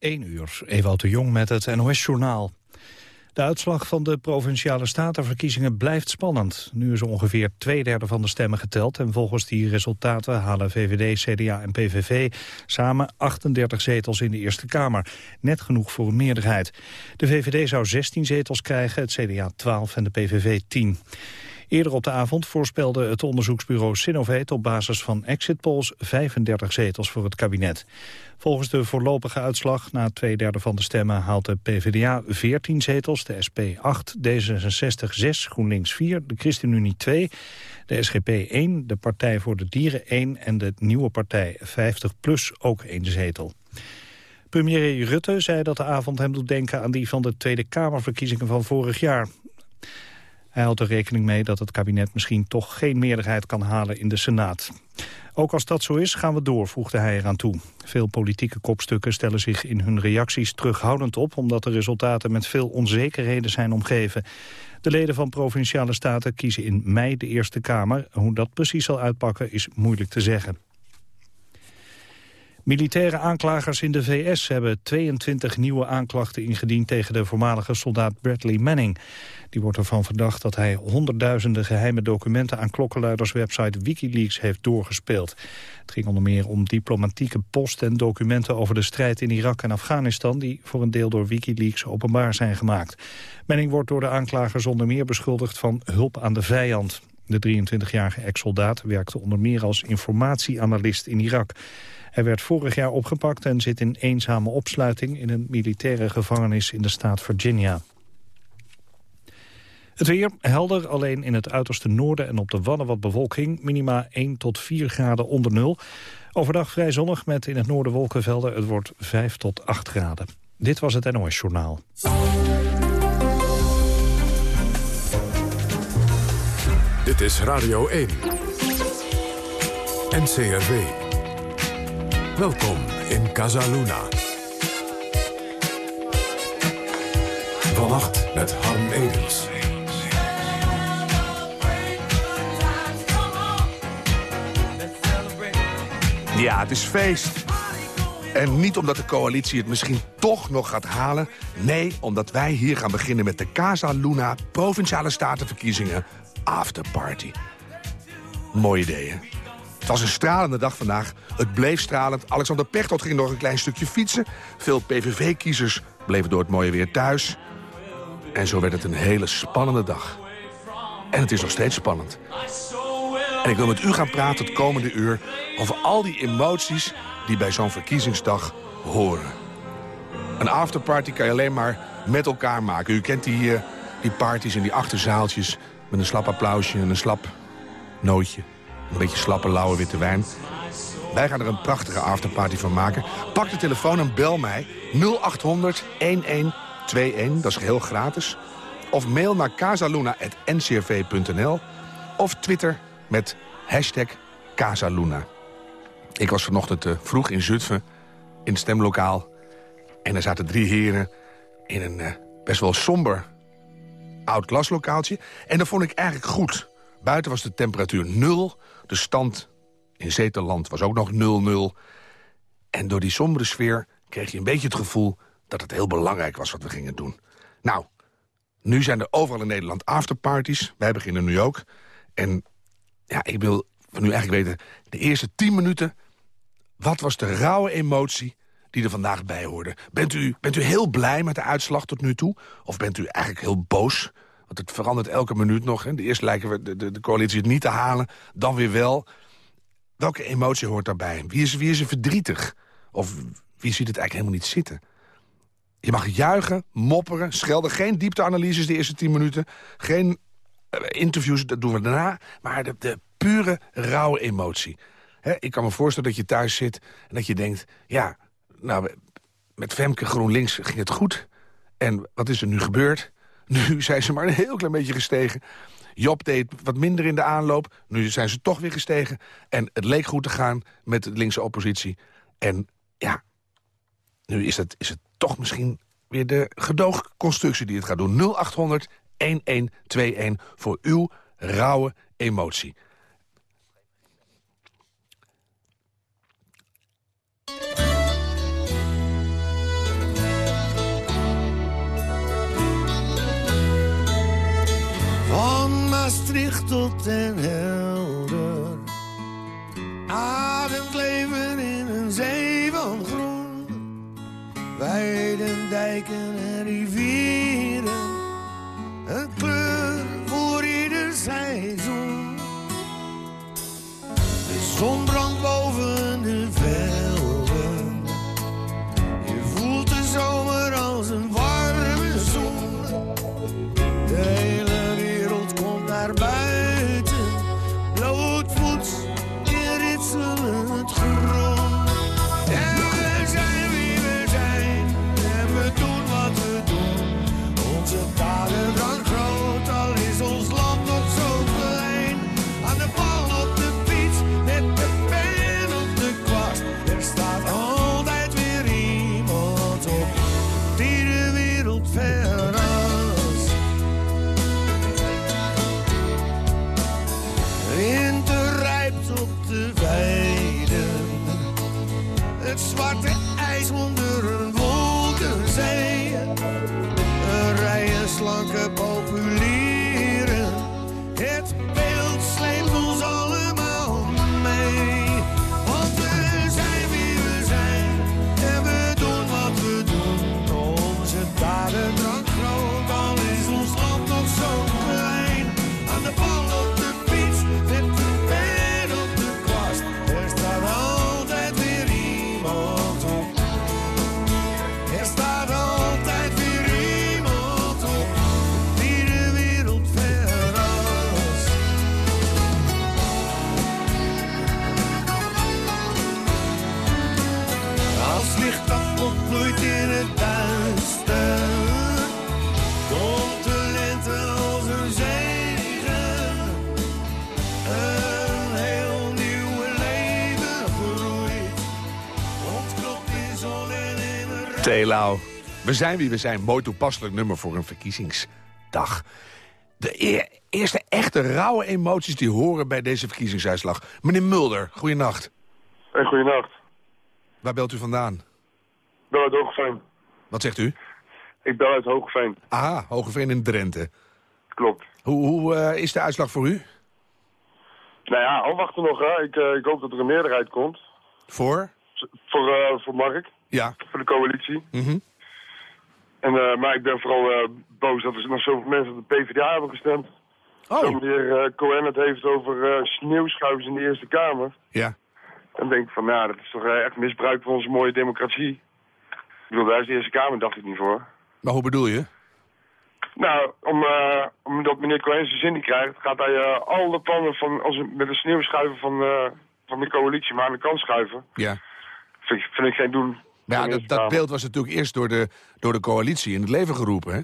1 uur, Ewout de Jong met het NOS-journaal. De uitslag van de Provinciale Statenverkiezingen blijft spannend. Nu is ongeveer twee derde van de stemmen geteld... en volgens die resultaten halen VVD, CDA en PVV samen 38 zetels in de Eerste Kamer. Net genoeg voor een meerderheid. De VVD zou 16 zetels krijgen, het CDA 12 en de PVV 10. Eerder op de avond voorspelde het onderzoeksbureau Sinovate op basis van exit polls 35 zetels voor het kabinet. Volgens de voorlopige uitslag na twee derde van de stemmen haalt de PvdA 14 zetels, de SP 8, D66 6, GroenLinks 4, de ChristenUnie 2, de SGP 1, de Partij voor de Dieren 1 en de nieuwe partij 50PLUS ook één zetel. Premier Rutte zei dat de avond hem doet denken aan die van de Tweede Kamerverkiezingen van vorig jaar. Hij houdt er rekening mee dat het kabinet misschien toch geen meerderheid kan halen in de Senaat. Ook als dat zo is, gaan we door, voegde hij eraan toe. Veel politieke kopstukken stellen zich in hun reacties terughoudend op... omdat de resultaten met veel onzekerheden zijn omgeven. De leden van Provinciale Staten kiezen in mei de Eerste Kamer. Hoe dat precies zal uitpakken is moeilijk te zeggen. Militaire aanklagers in de VS hebben 22 nieuwe aanklachten ingediend tegen de voormalige soldaat Bradley Manning. Die wordt ervan verdacht dat hij honderdduizenden geheime documenten aan klokkenluiderswebsite Wikileaks heeft doorgespeeld. Het ging onder meer om diplomatieke post en documenten over de strijd in Irak en Afghanistan die voor een deel door Wikileaks openbaar zijn gemaakt. Manning wordt door de aanklagers onder meer beschuldigd van hulp aan de vijand. De 23-jarige ex-soldaat werkte onder meer als informatieanalist in Irak. Hij werd vorig jaar opgepakt en zit in eenzame opsluiting... in een militaire gevangenis in de staat Virginia. Het weer helder, alleen in het uiterste noorden en op de Wadden wat bewolking. Minima 1 tot 4 graden onder nul. Overdag vrij zonnig met in het noorden wolkenvelden. Het wordt 5 tot 8 graden. Dit was het NOS Journaal. Dit is Radio 1. NCRV. Welkom in Casaluna. Vannacht met Harm Edens. Ja, het is feest. En niet omdat de coalitie het misschien toch nog gaat halen. Nee, omdat wij hier gaan beginnen met de Casa Luna Provinciale Statenverkiezingen Afterparty. Mooi idee, hè? Was een stralende dag vandaag. Het bleef stralend. Alexander Pechtold ging nog een klein stukje fietsen. Veel PVV-kiezers bleven door het mooie weer thuis. En zo werd het een hele spannende dag. En het is nog steeds spannend. En ik wil met u gaan praten het komende uur... over al die emoties die bij zo'n verkiezingsdag horen. Een afterparty kan je alleen maar met elkaar maken. U kent die, uh, die parties in die achterzaaltjes... met een slap applausje en een slap nootje. Een beetje slappe, lauwe witte wijn. Wij gaan er een prachtige afterparty van maken. Pak de telefoon en bel mij 0800 1121, dat is geheel gratis. Of mail naar casaluna.ncrv.nl. Of Twitter met hashtag Casaluna. Ik was vanochtend uh, vroeg in Zutphen, in het stemlokaal. En er zaten drie heren in een uh, best wel somber oud klaslokaaltje. En dat vond ik eigenlijk goed. Buiten was de temperatuur nul. De stand in Zeterland was ook nog 0-0. En door die sombere sfeer kreeg je een beetje het gevoel... dat het heel belangrijk was wat we gingen doen. Nou, nu zijn er overal in Nederland afterparties. Wij beginnen nu ook. En ja, ik wil van u eigenlijk weten... de eerste tien minuten, wat was de rauwe emotie die er vandaag bij hoorde? Bent u, bent u heel blij met de uitslag tot nu toe? Of bent u eigenlijk heel boos? Want het verandert elke minuut nog. Hè? Eerst lijken we de, de, de coalitie het niet te halen, dan weer wel. Welke emotie hoort daarbij? Wie is, wie is er verdrietig? Of wie ziet het eigenlijk helemaal niet zitten? Je mag juichen, mopperen, schelden. Geen diepteanalyses de eerste tien minuten. Geen uh, interviews, dat doen we daarna. Maar de, de pure, rauwe emotie. ik kan me voorstellen dat je thuis zit en dat je denkt... ja, nou, met Femke GroenLinks ging het goed. En wat is er nu gebeurd? Nu zijn ze maar een heel klein beetje gestegen. Job deed wat minder in de aanloop. Nu zijn ze toch weer gestegen. En het leek goed te gaan met de linkse oppositie. En ja, nu is het, is het toch misschien weer de gedoogconstructie die het gaat doen. 0800 1121 voor uw rauwe emotie. Tot en helder. Ademt leven in een zee van groen. Weiden, dijken en rivieren. Een kleur voor ieder seizoen. De zon brandt boven de wereld Telau. We zijn wie we zijn. Mooi toepasselijk nummer voor een verkiezingsdag. De e- eerste echte rauwe emoties die horen bij deze verkiezingsuitslag. Meneer Mulder, goeienacht. Hey, goeienacht. Waar belt u vandaan? Ik bel uit Hogeveen. Wat zegt u? Ik bel uit Hogeveen. Aha, Hogeveen in Drenthe. Klopt. Hoe, hoe eh, is de uitslag voor u? Nou ja, afwachten nog. Hè. Ik, eh, ik hoop dat er een meerderheid komt. Voor? Voor, eh, voor Mark. Ja. Voor de coalitie. Mhm. En, eh, maar ik ben vooral eh, boos dat er nog zoveel mensen op de PvdA hebben gestemd. Oh, Dat meneer eh, Cohen het heeft over sneeuwschuivers in de Eerste Kamer. ja. Dan denk ik van, nou, dat is toch echt misbruik van onze mooie democratie. Ik bedoel, daar is de Eerste Kamer, dacht ik niet voor. Maar hoe bedoel je? Nou, om, eh, omdat meneer Cohen zijn zin niet krijgt, gaat hij eh alle plannen van, als met een sneeuwschuiver van, van de coalitie maar aan de kant schuiven. Ja. Vind, vind ik geen doen. Maar ja, dat, dat beeld was natuurlijk eerst door de, door de coalitie in het leven geroepen. Hè?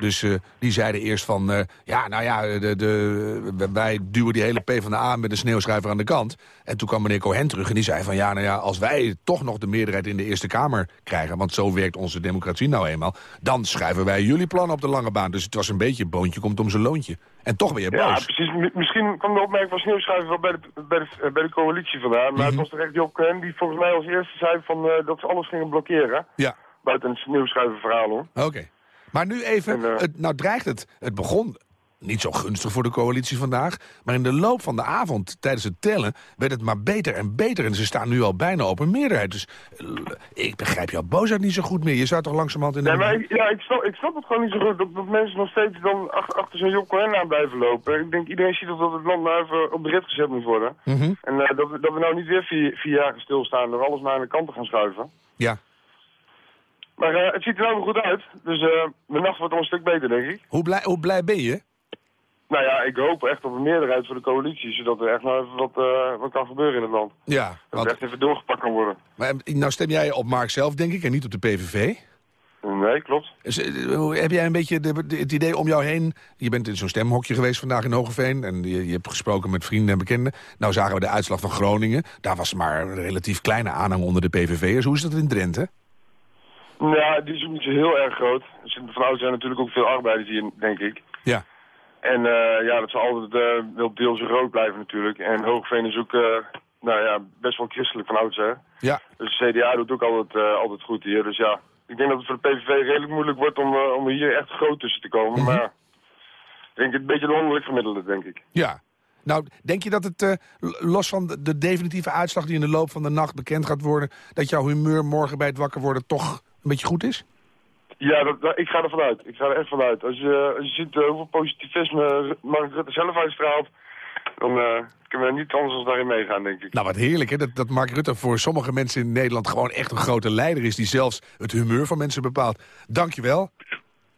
Dus eh, die zeiden eerst van, eh, ja, nou ja, de, de, wij duwen die hele PvdA met een sneeuwschuiver aan de kant. En toen kwam meneer Cohen terug en die zei van, ja, nou ja, als wij toch nog de meerderheid in de Eerste Kamer krijgen, want zo werkt onze democratie nou eenmaal, dan schuiven wij jullie plannen op de lange baan. Dus het was een beetje, boontje komt om zijn loontje. En toch ben je Ja, precies. M- misschien kwam de opmerking van sneeuwschuiven wel bij de, bij de, eh, bij de coalitie vandaan. Maar het was toch echt Job Cohen die volgens mij als eerste zei van, eh, dat ze alles gingen blokkeren. Ja, Buiten het sneeuwschuiven verhaal hoor. oké. Maar nu even, En, eh, het, nou dreigt het, het begon niet zo gunstig voor de coalitie vandaag. Maar in de loop van de avond, tijdens het tellen, werd het maar beter en beter. En ze staan nu al bijna op een meerderheid. Dus eh, ik begrijp jouw boosheid niet zo goed meer. Je zou toch langzamerhand in de... Nee, maar ik, ja, ik, snap, ik snap het gewoon niet zo goed dat, dat mensen nog steeds dan ach- achter zo'n Job Cohen aan blijven lopen. Ik denk iedereen ziet dat het land nou even op de rit gezet moet worden. Mhm. En eh, dat, we, dat we nou niet weer vier, vier jaar stilstaan door alles maar aan de kant te gaan schuiven. Ja. Maar eh, het ziet er nou weer goed uit. Dus mijn nacht wordt al een stuk beter, denk ik. Hoe blij, hoe blij ben je? Nou ja, ik hoop echt op een meerderheid voor de coalitie, zodat er echt nou even wat, eh, wat kan gebeuren in het land. Ja, Dat want, het echt even doorgepakt kan worden. maar, nou stem jij op Mark zelf, denk ik, en niet op de PVV. Nee, klopt. Dus, heb jij een beetje de, de- het idee om jou heen... Je bent in zo'n stemhokje geweest vandaag in Hogeveen... en je, je hebt gesproken met vrienden en bekenden. Nou zagen we de uitslag van Groningen. Daar was maar een relatief kleine aanhang onder de PVV'ers. Hoe is dat in Drenthe? Ja, die is ook niet zo heel erg groot. Zitten van oudsher natuurlijk ook veel arbeiders hier, denk ik. Ja. En eh, ja, dat zal altijd eh, wel deels rood blijven natuurlijk. En Hoogveen is ook eh, nou ja, best wel christelijk van oudsher. Ja. Dus de CDA doet ook altijd, altijd goed hier. Dus ja, ik denk dat het voor de PVV redelijk moeilijk wordt om, om hier echt groot tussen te komen. Mhm. Maar denk ik, een beetje wonderlijk vermiddelen, denk ik. Ja. Nou, denk je dat het, los van de definitieve uitslag die in de loop van de nacht bekend gaat worden... dat jouw humeur morgen bij het wakker worden toch een beetje goed is? Ja, dat, dat- ik ga er vanuit. Ik ga er echt vanuit. Als je, als je ziet eh, hoeveel positivisme Mark Rutte zelf uitstraalt... dan eh, kunnen we niet anders dan daarin meegaan, denk ik. Nou, wat heerlijk hè, dat, dat Mark Rutte voor sommige mensen in Nederland... gewoon echt een grote leider is die zelfs het humeur van mensen bepaalt. Dank je wel.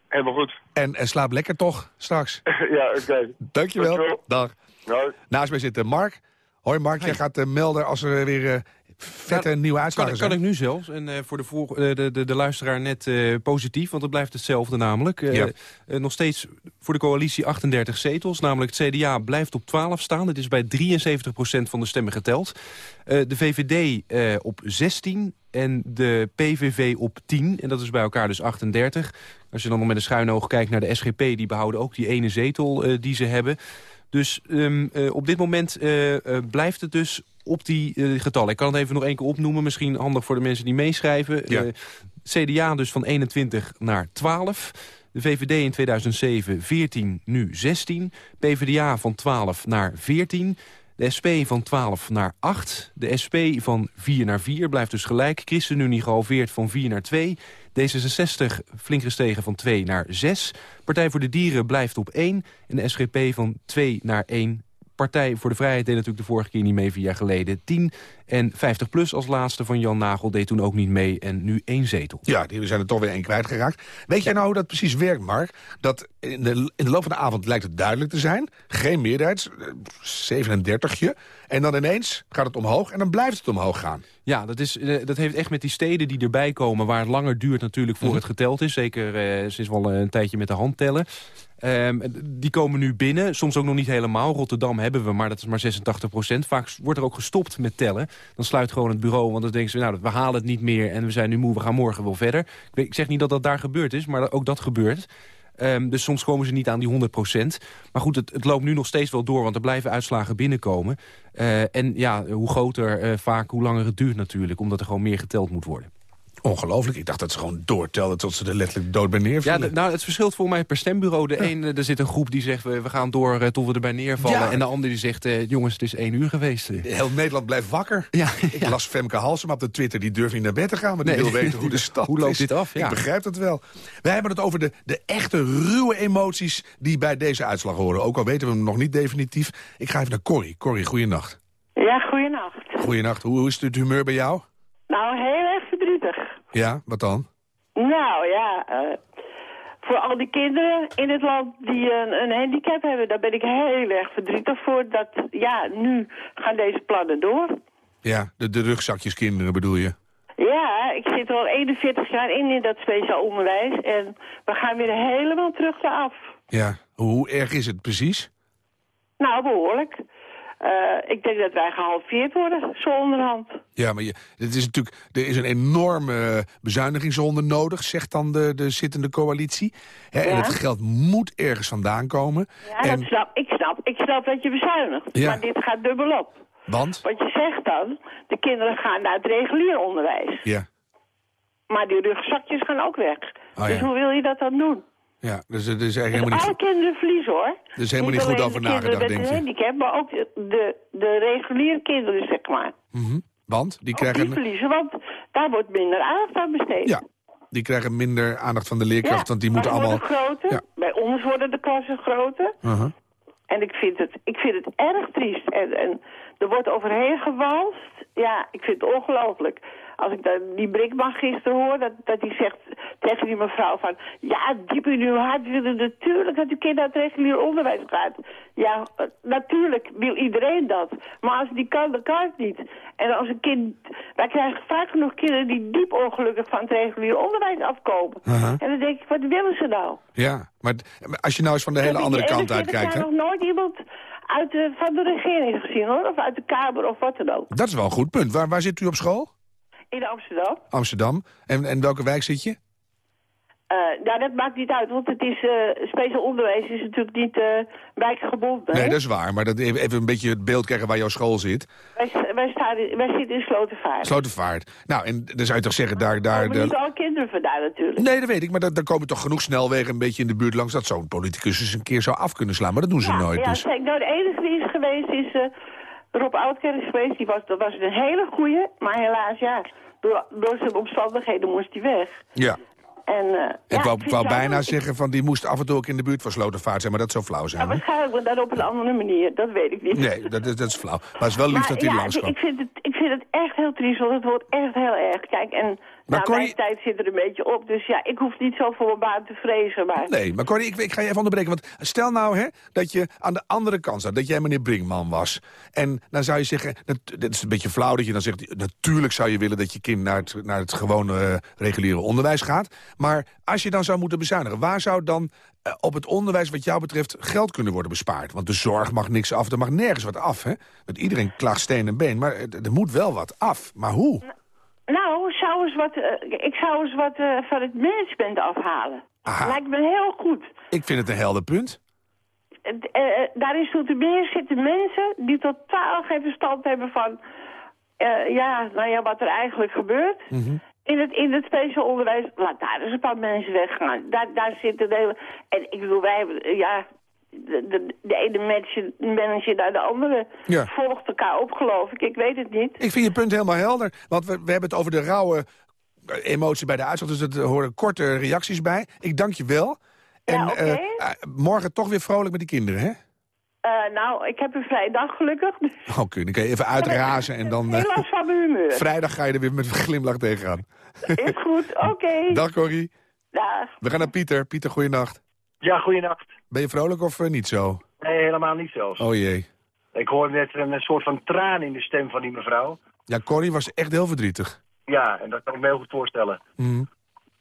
Helemaal goed. En, en slaap lekker toch straks. ja, oké. Dank je wel. Dankjewel. Dag. Nou, Naast mij zit eh, Mark. Hoi Mark, jij gaat eh, melden als er weer eh, vette Ja, nieuwe Kan, uitslagen kan zijn. ik nu zelfs. En eh, voor de, voor, eh, de, de, de luisteraar net eh, positief, want het blijft hetzelfde namelijk. Ja. nog steeds voor de coalitie 38 zetels. Namelijk het CDA blijft op 12 staan. Het is bij 73% van de stemmen geteld. De VVD op 16 en de PVV op 10. En dat is bij elkaar dus 38. Als je dan nog met een schuin oog kijkt naar de SGP... die behouden ook die ene zetel die ze hebben. Dus ehm, eh, op dit moment blijft het dus op die eh, getallen. Ik kan het even nog één keer opnoemen. Misschien handig voor de mensen die meeschrijven. Ja. Eh, CDA dus van 21 naar 12. De VVD in 2007 14, nu 16. PvdA van 12 naar 14. De SP van 12 naar 8. De SP van 4 naar 4 blijft dus gelijk. ChristenUnie gehalveerd van 4 naar 2. D66 flink gestegen van 2 naar 6. Partij voor de Dieren blijft op 1. En de SGP van 2 naar 1. Partij voor de Vrijheid deed natuurlijk de vorige keer niet mee, vier jaar geleden 10. En 50PLUS als laatste van Jan Nagel deed toen ook niet mee en nu één zetel. Ja, die zijn er toch weer één kwijtgeraakt. Weet jij nou hoe dat precies werkt, Mark? Dat in de, in de loop van de avond lijkt het duidelijk te zijn. Geen meerderheid, 37je. En dan ineens gaat het omhoog en dan blijft het omhoog gaan. Ja, dat, is, eh, dat heeft echt met die steden die erbij komen... waar het langer duurt natuurlijk voor Mhm. het geteld is. Zeker eh, sinds wel een tijdje met de hand tellen. Ehm, die komen nu binnen, soms ook nog niet helemaal. Rotterdam hebben we, maar dat is maar 86 procent. Vaak wordt er ook gestopt met tellen. Dan sluit gewoon het bureau, want dan denken ze... nou, we halen het niet meer en we zijn nu moe, we gaan morgen wel verder. Ik, zeg niet dat dat daar gebeurd is, maar ook dat gebeurt. Ehm, dus soms komen ze niet aan die 100 procent. Maar goed, het, het loopt nu nog steeds wel door, want er blijven uitslagen binnenkomen. Eh, en ja, hoe groter eh, vaak, hoe langer het duurt natuurlijk... omdat er gewoon meer geteld moet worden. Ongelooflijk. Ik dacht dat ze gewoon doortelden tot ze er letterlijk dood bij Ja, neervielen. d- nou, het verschilt voor mij per stembureau. De een, eh, er zit een groep die zegt, we, we gaan door eh, tot we erbij neervallen. Ja. En de ander die zegt, eh, jongens, het is één uur geweest. Heel Nederland blijft wakker. Ja, Ik las Femke Halsema op de Twitter, die durft niet naar bed te gaan... maar die Nee. wil weten hoe de stad Hoe loopt is. dit af? Ja. Ik begrijp het wel. Wij hebben het over de, de echte ruwe emoties die bij deze uitslag horen. Ook al weten we hem nog niet definitief. Ik ga even naar Corrie. Corrie, goeienacht. Ja, goeienacht. Goeienacht. Hoe, hoe is het humeur bij jou? Nou, heel. Ja, wat dan? Nou ja, eh, voor al die kinderen in het land die een, een handicap hebben, daar ben ik heel erg verdrietig voor. Dat, ja, nu gaan deze plannen door. Ja, de, de rugzakjeskinderen bedoel je? Ja, ik zit er al 41 jaar in in dat speciaal onderwijs en we gaan weer helemaal terug naar af. Ja. Hoe erg is het precies? Nou, behoorlijk. Eh, ik denk dat wij gehalveerd worden, zo onderhand. Ja, maar je, het is natuurlijk, er is een enorme bezuinigingsronde nodig, zegt dan de, de zittende coalitie. Hè, En Ja. het geld moet ergens vandaan komen. Ja, en, dat snap, ik, snap, ik snap dat je bezuinigt, Ja. maar dit gaat dubbelop. want? Want je zegt dan, de kinderen gaan naar het regulier onderwijs. Ja, Maar die rugzakjes gaan ook weg. Oh, dus ja. hoe wil je dat dan doen? Ja dus het is eigenlijk Dus helemaal alle niet... kinderen verliezen hoor. Er is helemaal niet goed over de nagedacht, denk je. handicap, maar ook de, de, reguliere kinderen, zeg maar. Mhm. Want? Die Ook die krijgen, verliezen, want daar wordt minder aandacht aan besteed. ja, die krijgen minder aandacht van de leerkracht, want die moeten allemaal... groter. Ja. Bij ons worden de klassen groter. Uh-huh. En ik vind het, ik vind het erg triest. En, en er wordt overheen gewalst. Ja, ik vind het ongelooflijk. Als ik dan die Brinkman gisteren hoor, dat, dat hij zegt tegen die mevrouw van... Ja, diep in uw hart willen natuurlijk dat uw kind het regulier onderwijs gaat. Ja, eh, natuurlijk wil iedereen dat. Maar als niet kan, dan kan het niet. En als een kind... Wij krijgen vaak genoeg kinderen die diep ongelukkig van het regulier onderwijs afkomen. En dan denk ik, wat willen ze nou? Ja, maar als je nou eens van de hele Heb ik andere kant 41 uitkijkt, hè? jaar nog nooit iemand uit de, van de regering gezien, hoor. Of uit de Kamer of wat dan ook. Dat is wel een goed punt. Waar, waar zit u op school? In Amsterdam. Amsterdam. En, en welke wijk zit je? Eh, nou, dat maakt niet uit, want het is, eh, speciaal onderwijs is natuurlijk niet eh wijkgebonden. Nee, hè? dat is waar. Maar dat even even een beetje het beeld krijgen waar jouw school zit. wij, wij, staan in- wij zitten in Slotervaart. Slotenvaart. Nou, en dan zou je toch zeggen, daar... daar maar niet alle kinderen vandaan natuurlijk. Nee, dat weet ik. Maar daar daar komen toch genoeg snelwegen een beetje in de buurt langs... dat zo'n politicus eens een keer zou af kunnen slaan. Maar dat doen ze ja, nooit. ja, dus. Nou, de enige die is geweest is Rob Oudkerk is geweest. Die was, dat was een hele goeie, maar helaas, ja, door, door zijn omstandigheden moest hij weg. Ja. En, eh, Ik ja, wou, vind wou bijna zeggen van die moest af en toe ook in de buurt van Slotervaart zijn. Maar dat zou flauw Ja, zijn. hè? waarschijnlijk maar dan op een andere manier, dat weet ik niet. Nee, dat is, dat is flauw. Maar het is wel lief Maar dat hij ja, langs kwam. ik vind, het, ik vind het echt heel triest, want het wordt echt heel erg. Kijk, en nou, Corrie- mijn tijd zit er een beetje op, dus ja, ik hoef niet zo voor mijn baan te vrezen. Maar Nee, maar Corrie, ik, ik ga je even onderbreken. Want stel nou hè, dat je aan de andere kant staat. Dat jij meneer Brinkman was. En dan zou je zeggen, dat, dat is een beetje flauw dat je dan zegt... natuurlijk zou je willen dat je kind naar het, naar het gewone eh, reguliere onderwijs gaat. Maar als je dan zou moeten bezuinigen... waar zou dan eh, op het onderwijs wat jou betreft geld kunnen worden bespaard? Want de zorg mag niks af, er mag nergens wat af. Hè? Want iedereen klaagt steen en been, maar er, er moet wel wat af. Maar hoe? nou, zou eens wat, eh, ik zou eens wat eh, van het management afhalen. Aha. Lijkt me heel goed. Ik vind het een helder punt. Eh, daar is meer zitten mensen die totaal geen verstand hebben van... ja, nou ja, wat er eigenlijk gebeurt. Mhm. In het, in het speciaal onderwijs, laat daar eens een paar mensen weggaan. Daar, daar zit een hele... En ik bedoel, wij hebben, ja... De, de, de ene manager, manager naar de andere Ja. volgt elkaar op, geloof ik. Ik weet het niet. Ik vind je punt helemaal helder. Want we, we hebben het over de rauwe eh, emotie bij de uitslag. Dus er horen korte reacties bij. Ik dank je wel. En Ja, eh, eh, morgen toch weer vrolijk met die kinderen, hè? Eh, nou, ik heb een vrije dag gelukkig. Oké, dan kan je even uitrazen en dan... eh, Helaas van mijn humeur. vrijdag ga je er weer met een glimlach tegenaan. Is goed, oké. Dag Corrie. Dag. We gaan naar Pieter. Pieter, goeienacht. Ja, goeienacht. Ben je vrolijk of eh, niet zo? Nee, helemaal niet zelfs. Oh jee. Ik hoorde net een, soort van traan in de stem van die mevrouw. Ja, Corrie was echt heel verdrietig. Ja, en dat kan ik me heel goed voorstellen. Mhm.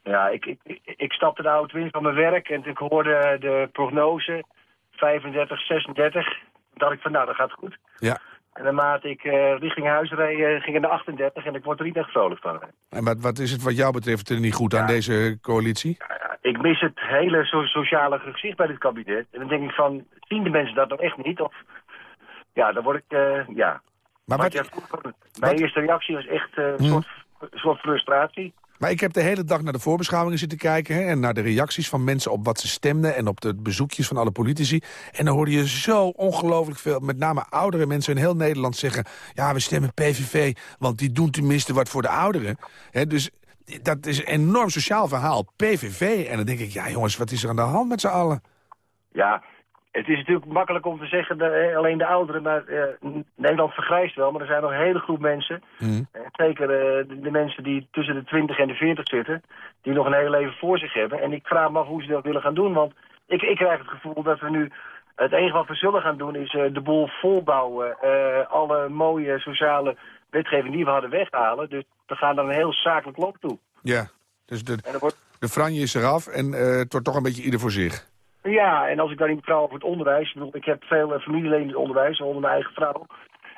Ja, ik, ik, ik, ik stapte de auto in van mijn werk en ik hoorde de prognose 35, 36. dacht ik van nou, dat gaat goed. Ja. En naarmate ik eh, richting huis reed, eh, ging het naar 38 en ik word er niet echt vrolijk van. En wat, wat is het wat jou betreft er niet goed aan deze coalitie? Ja, ik mis het hele so- sociale gezicht bij dit kabinet. En dan denk ik van, zien de mensen dat nog echt niet? Of, ja, dan word ik, eh, ja. Maar, Maar wat, ja, mijn eerste reactie was echt eh, een soort, een soort frustratie. Maar ik heb de hele dag naar de voorbeschouwingen zitten kijken... Hè, en naar de reacties van mensen op wat ze stemden... en op de bezoekjes van alle politici. En dan hoorde je zo ongelooflijk veel, met name oudere mensen in heel Nederland zeggen... ja, we stemmen PVV, want die doen tenminste wat voor de ouderen. Hè, dus dat is een enorm sociaal verhaal, PVV. En dan denk ik, ja jongens, wat is er aan de hand met z'n allen? Ja, het is natuurlijk makkelijk om te zeggen, de, eh, alleen de ouderen, maar eh, Nederland vergrijst wel. Maar er zijn nog een hele groep mensen, Mhm. en zeker eh, de, de mensen die tussen de 20 en de 40 zitten, die nog een heel leven voor zich hebben. En ik vraag me af hoe ze dat willen gaan doen, want ik, ik krijg het gevoel dat we nu... Het enige wat we zullen gaan doen is eh, de boel volbouwen, eh, alle mooie sociale wetgeving die we hadden weghalen. Dus we gaan naar een heel zakelijk loop toe. Ja, dus de, de franje is eraf en eh, het wordt toch een beetje ieder voor zich. Ja, en als ik dan niet praat over het onderwijs... Ik, bedoel, ik heb veel eh, familieleden in het onderwijs, onder mijn eigen vrouw.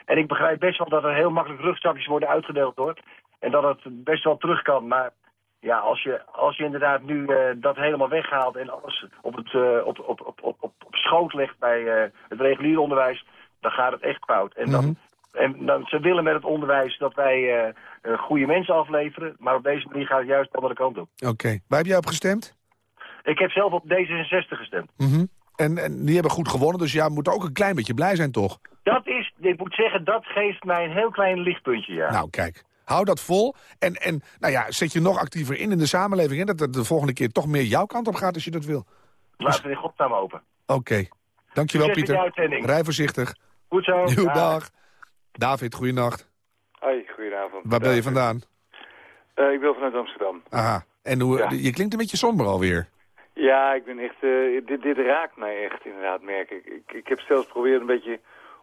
En ik begrijp best wel dat er heel makkelijk rugzakjes worden uitgedeeld wordt. En dat het best wel terug kan. Maar ja, als je, als je inderdaad nu eh, dat helemaal weghaalt... en alles op, het, eh, op, op, op, op, op, op schoot legt bij het regulier onderwijs... dan gaat het echt fout. En dan... En dan, ze willen met het onderwijs dat wij goede mensen afleveren. Maar op deze manier gaat het juist de andere kant op. Oké, waar heb jij op gestemd? Ik heb zelf op D66 gestemd. Mhm. en, en die hebben goed gewonnen, dus ja, moet ook een klein beetje blij zijn, toch? Dat is, ik moet zeggen, dat geeft mij een heel klein lichtpuntje, ja. Nou, kijk. Hou dat vol. En, en nou ja, zet je nog actiever in in de samenleving. Hè? Dat het de volgende keer toch meer jouw kant op gaat als je dat wil. Laten we in godsnaam open. Oké. Dankjewel, Pieter. Rij voorzichtig. Goed zo. Jo, Dag. dag. David, goeienacht. Hoi, goedenavond. Waar ben je vandaan? Eh, ik ben vanuit Amsterdam. Aha. En hoe, Ja. je klinkt een beetje somber alweer. Ja, ik ben echt... eh, dit, dit raakt mij echt inderdaad, merk ik. ik. Ik heb zelfs geprobeerd een beetje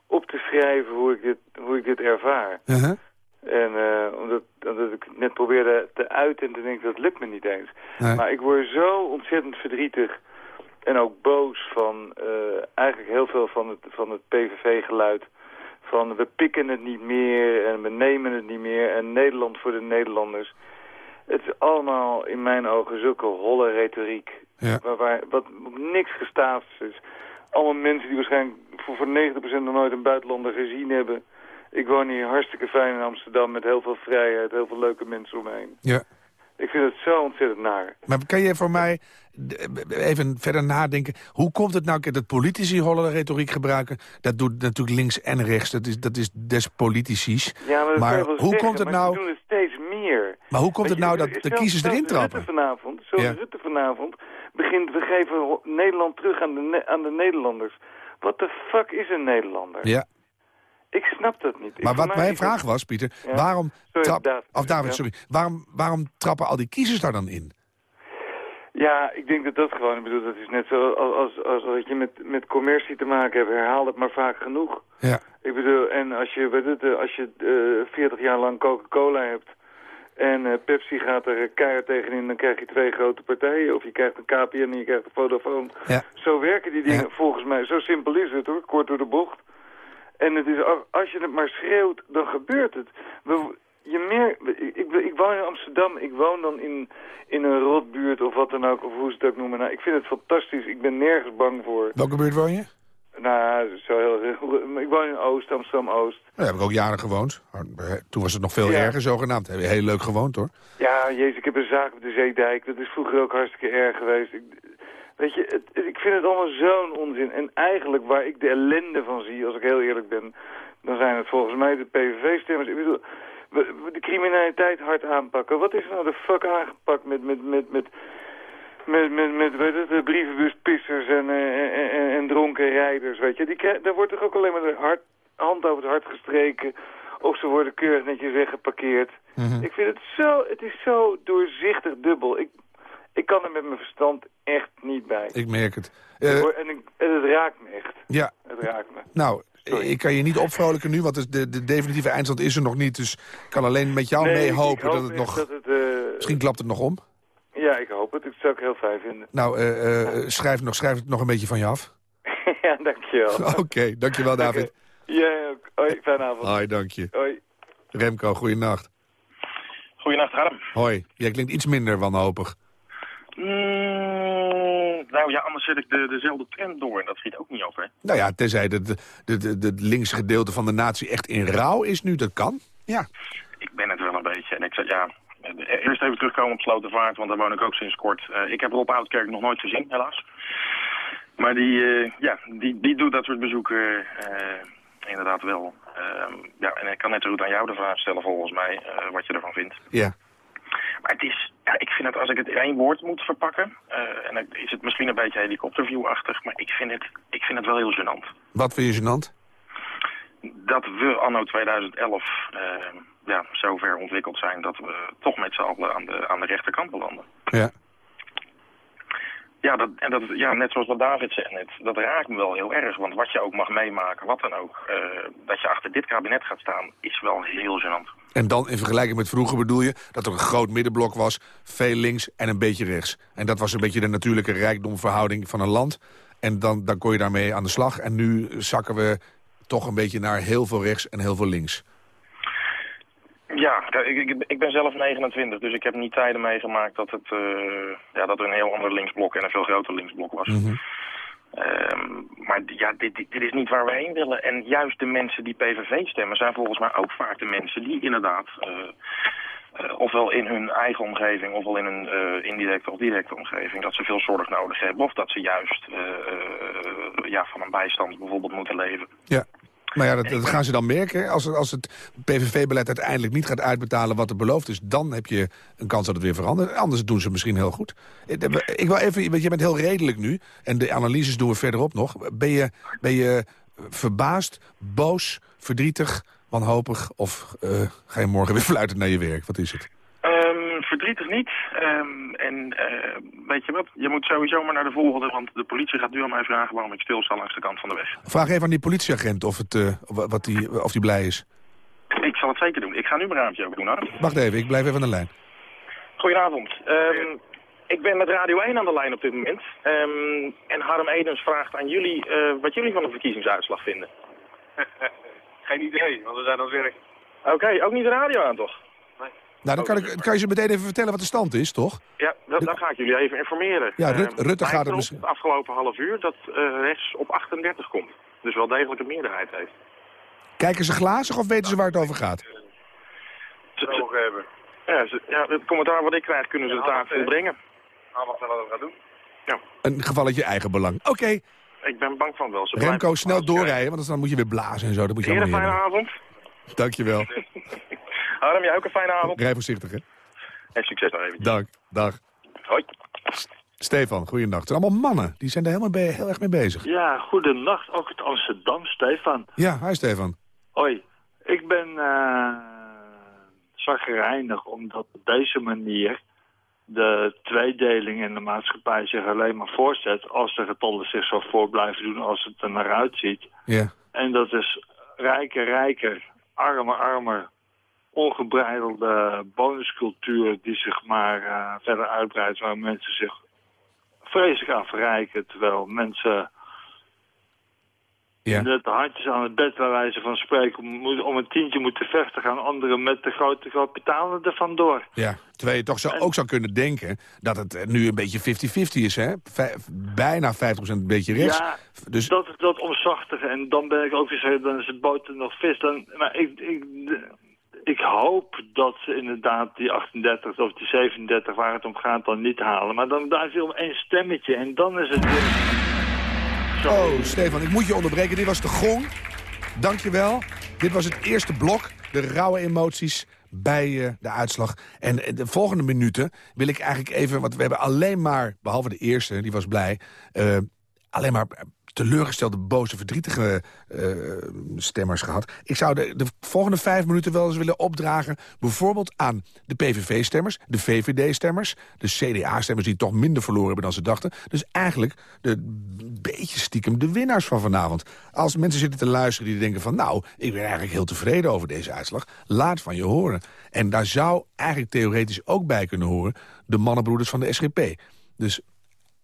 op te schrijven hoe ik dit, hoe ik dit ervaar. Uh-huh. En eh, omdat, omdat ik net probeerde te uiten en te denken, dat lukt me niet eens. Nee. Maar ik word zo ontzettend verdrietig en ook boos van eh, eigenlijk heel veel van het, van het PVV-geluid. Van we pikken het niet meer en we nemen het niet meer en Nederland voor de Nederlanders. Het is allemaal in mijn ogen zulke holle retoriek. Ja. Waar, waar, wat niks gestaafd is. Allemaal mensen die waarschijnlijk voor, voor 90% nog nooit een buitenlander gezien hebben. Ik woon hier hartstikke fijn in Amsterdam met heel veel vrijheid, heel veel leuke mensen om me heen. Ja. Ik vind het zo ontzettend naar. Maar kan je voor mij even verder nadenken... hoe komt het nou dat politici holle retoriek gebruiken? Dat doet natuurlijk links en rechts. Dat is, dat is des politici's. Ja, maar, hoe zeggen, komt het maar nou- Ze doen het steeds meer. Maar hoe komt het nou dat de kiezers erin trappen? Rutte vanavond, zoals Ja. Rutte vanavond, begint, we geven Nederland terug aan de, aan de Nederlanders. Wat de fuck is een Nederlander? Ja. Ik snap dat niet. Maar wat mij mijn vraag was, Pieter... Ja. waarom, Sorry, trap, David. of David, sorry, waarom, waarom trappen al die kiezers daar dan in? Ja, ik denk dat dat gewoon, ik bedoel, dat is net zo als, als, als dat je met, met commercie te maken hebt. Herhaal het maar vaak genoeg. Ja. Ik bedoel, en als je, weet het, eh, als je eh 40 jaar lang Coca-Cola hebt en eh, Pepsi gaat er keihard tegenin, dan krijg je twee grote partijen. Of je krijgt een KPN en je krijgt een Vodafone. Ja. Zo werken die dingen Ja. volgens mij. Zo simpel is het hoor, kort door de bocht. En het is, als je het maar schreeuwt, dan gebeurt het. We, je meer, ik, ik, ik woon in Amsterdam, ik woon dan in, in een rotbuurt of wat dan ook, of hoe ze het ook noemen. Nou, ik vind het fantastisch, ik ben nergens bang voor. Welke buurt woon je? Nou, zo heel, ik woon in Oost, Amsterdam-Oost. Daar heb ik ook jaren gewoond. Eh, Toen was het nog veel Ja. erger zogenaamd. Heb je heel leuk gewoond hoor. Ja, jezus, ik heb een zaak op de Zeedijk. Dat is vroeger ook hartstikke erg geweest. Ik, weet je, het, ik vind het allemaal zo'n onzin. En eigenlijk waar ik de ellende van zie, als ik heel eerlijk ben... dan zijn het volgens mij de PVV-stemmers. Ik bedoel, de criminaliteit hard aanpakken. Wat is er nou de fuck aangepakt met... met, met, met met, met, met de brievenbuspissers en, eh, en, en, en dronken rijders, weet je. Die krijg- daar wordt toch ook alleen maar de hart, hand over het hart gestreken. Of ze worden keurig netjes weggeparkeerd. Mhm. Ik vind het zo, het is zo doorzichtig dubbel. Ik, ik kan er met mijn verstand echt niet bij. Ik merk het. Eh, en, ik, en het raakt me echt. ja, Het raakt me. nou, ik kan je niet opvrolijken nu, want de, de definitieve eindstand is er nog niet. Dus ik kan alleen met jou Nee, mee hopen hoop dat het nog... dat het, eh, Misschien klapt het nog om. Ja, ik hoop het. Dat zou ik heel fijn vinden. Nou, eh, eh, schrijf, nog, schrijf het nog een beetje van je af. ja, dankjewel. Oké, dankjewel David. Jij ook. Hoi, fijne avond. Hoi, dank je. Hoi. Remco, goeienacht. Goedenacht, Harm. Hoi, jij klinkt iets minder wanhopig. Mm, nou ja, anders zet ik de, dezelfde trend door en dat schiet ook niet op, hè. Nou ja, tenzij het de, de, de, de linkse gedeelte van de natie echt in rouw is nu, dat kan. Ja. Ik ben het wel een beetje. En ik zei, ja, eh, eerst even terugkomen op Slotervaart, want daar woon ik ook sinds kort. Eh, ik heb Rob Oudkerk nog nooit gezien, helaas. Maar die, eh, ja, die, die doet dat soort bezoeken eh, inderdaad wel. Ehm, ja, en ik kan net zo goed aan jou de vraag stellen, volgens mij, eh, wat je ervan vindt. Ja. Maar het is, ja, ik vind het, als ik het in één woord moet verpakken, eh, en dan is het misschien een beetje helikopterview-achtig, maar ik vind, het, ik vind het wel heel gênant. Wat vind je gênant? Dat we anno 2011 eh, ja, zo ver ontwikkeld zijn dat we toch met z'n allen aan de, aan de rechterkant belanden. Ja. Ja, dat, en dat, ja, net zoals wat David zei net, dat raakt me wel heel erg. Want wat je ook mag meemaken, wat dan ook, eh, dat je achter dit kabinet gaat staan, is wel heel gênant. En dan in vergelijking met vroeger bedoel je dat er een groot middenblok was, veel links en een beetje rechts. En dat was een beetje de natuurlijke rijkdomverhouding van een land. En dan, dan kon je daarmee aan de slag. En nu zakken we toch een beetje naar heel veel rechts en heel veel links. Ja, ik, ik, ik ben zelf 29, dus ik heb niet tijden meegemaakt dat, het, eh, ja, dat er een heel ander linksblok en een veel groter linksblok was. Ehm, maar ja, dit, dit, dit is niet waar we heen willen. En juist de mensen die PVV stemmen zijn volgens mij ook vaak de mensen die inderdaad... eh, eh, ofwel in hun eigen omgeving, ofwel in hun indirecte of directe omgeving... dat ze veel zorg nodig hebben. Of dat ze juist ja, van een bijstand bijvoorbeeld moeten leven. Ja. Maar ja, dat, dat gaan ze dan merken. Als, als het PVV-beleid uiteindelijk niet gaat uitbetalen wat er beloofd is... dan heb je een kans dat het weer verandert. Anders doen ze misschien heel goed. Ik wil even, want je bent heel redelijk nu. En de analyses doen we verderop nog. Ben je, ben je verbaasd, boos, verdrietig, wanhopig... of eh, ga je morgen weer fluiten naar je werk? Wat is het? Verdrietig niet. Ehm, en eh, weet je wat, je moet sowieso maar naar de volgende, want de politie gaat nu aan mij vragen waarom ik stilsta langs de kant van de weg. Vraag even aan die politieagent of, het, eh, wat die, of die blij is. Ik zal het zeker doen. Ik ga nu mijn raampje ook doen, hoor. Wacht even, ik blijf even aan de lijn. Goedenavond. Ehm, ik ben met Radio 1 aan de lijn op dit moment. Ehm, en Harm Edens vraagt aan jullie eh, wat jullie van de verkiezingsuitslag vinden. Geen idee, want we zijn aan het werk. Oké, ook niet de radio aan, toch? Nee. Nou, dan kan, ik, kan je ze meteen even vertellen wat de stand is, toch? Ja, dan, dan ga ik jullie even informeren. Ja, Rut- Eh, Rutte gaat er misschien- Het afgelopen half uur dat eh, rechts op 38 komt. Dus wel degelijk een meerderheid heeft. Kijken ze glazig of weten ze waar het over gaat? Ze, ze- hebben. Ja, ze- ja, het commentaar wat ik krijg kunnen ze de taak volbrengen. Allemaal wat we gaan doen. Een gevalletje eigen belang. Oké, Ik ben bang van wel. Ze Remco, snel doorrijden, want dan moet je weer blazen en zo. Dat moet je fijne avond. Dankjewel. Harm, jij ook een fijne avond. Rij voorzichtig, hè. En succes nog even. Dank, dag. Hoi. Stefan, goeienacht. Het zijn allemaal mannen. Die zijn er helemaal be- heel erg mee bezig. Ja, goedenacht. Ook uit Amsterdam, Stefan. Ja, hi Stefan. Hoi. Ik ben eh zagrijnig omdat op deze manier de tweedeling in de maatschappij zich alleen maar voortzet als de getallen zich zo voor blijven doen als het er naar uitziet. Ja. En dat is rijker, rijker, armer, armer, ongebreidelde bonuscultuur die zich maar eh, verder uitbreidt, waar mensen zich vreselijk aan verrijken, terwijl mensen Ja. met de handjes aan het bed, bij wijze van spreken, om, om een tientje moeten vechten, gaan anderen met de grote kapitalen er vandoor. Ja, terwijl je toch zo, ook zou kunnen denken dat het eh, nu een beetje 50-50 is, hè? Vij- bijna 50% een beetje rechts. Ja, dus dat is dat omzachtige. En dan ben ik ook weer dan is het boter nog vis. Dan, maar ik, ik, ik hoop dat ze inderdaad die 38 of die 37 waar het om gaat dan niet halen. Maar dan het om één stemmetje en dan is het weer... Oh, Stefan, ik moet je onderbreken. Dit was de gong. Dankjewel. Dit was het eerste blok. De rauwe emoties bij eh, de uitslag. En eh, de volgende minuten wil ik eigenlijk even... want we hebben alleen maar, behalve de eerste, die was blij... eh, alleen maar teleurgestelde, boze, verdrietige eh, stemmers gehad. Ik zou de, de volgende vijf minuten wel eens willen opdragen... bijvoorbeeld aan de PVV-stemmers, de VVD-stemmers... de CDA-stemmers die toch minder verloren hebben dan ze dachten. Dus eigenlijk de beetje stiekem de winnaars van vanavond. Als mensen zitten te luisteren die denken van... nou, ik ben eigenlijk heel tevreden over deze uitslag. Laat van je horen. En daar zou eigenlijk theoretisch ook bij kunnen horen... de mannenbroeders van de SGP. Dus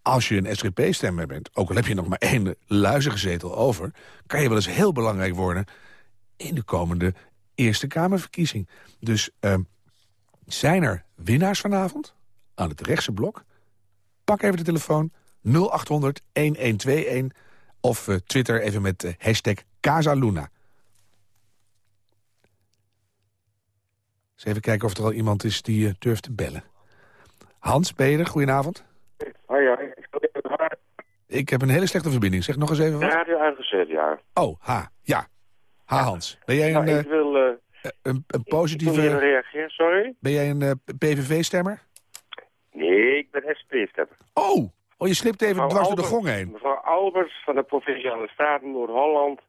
als je een SGP-stemmer bent, ook al heb je nog maar één luizige zetel over... kan je wel eens heel belangrijk worden in de komende Eerste Kamerverkiezing. Dus ehm, zijn er winnaars vanavond aan het rechtse blok? Pak even de telefoon 0800-1121 of eh, Twitter even met eh, hashtag Casaluna. Eens even kijken of er al iemand is die eh, durft te bellen. Hans, ben je? Goedenavond. Hoi, hoi. Ik wil even de ra- Ik heb een hele slechte verbinding. Zeg nog eens even wat. radio uitgezet, ja. Oh, ha, ja. Ha, Hans. Ben jij een, Nou, ik eh, wil, eh, een, een ik wil positieve... reageren, sorry. Ben jij een eh, PVV-stemmer? Nee, ik ben SP-stemmer. Oh, oh, je slipt even Mevrouw dwars door de gong heen. Mevrouw Albers van de Provinciale Staten Noord-Holland,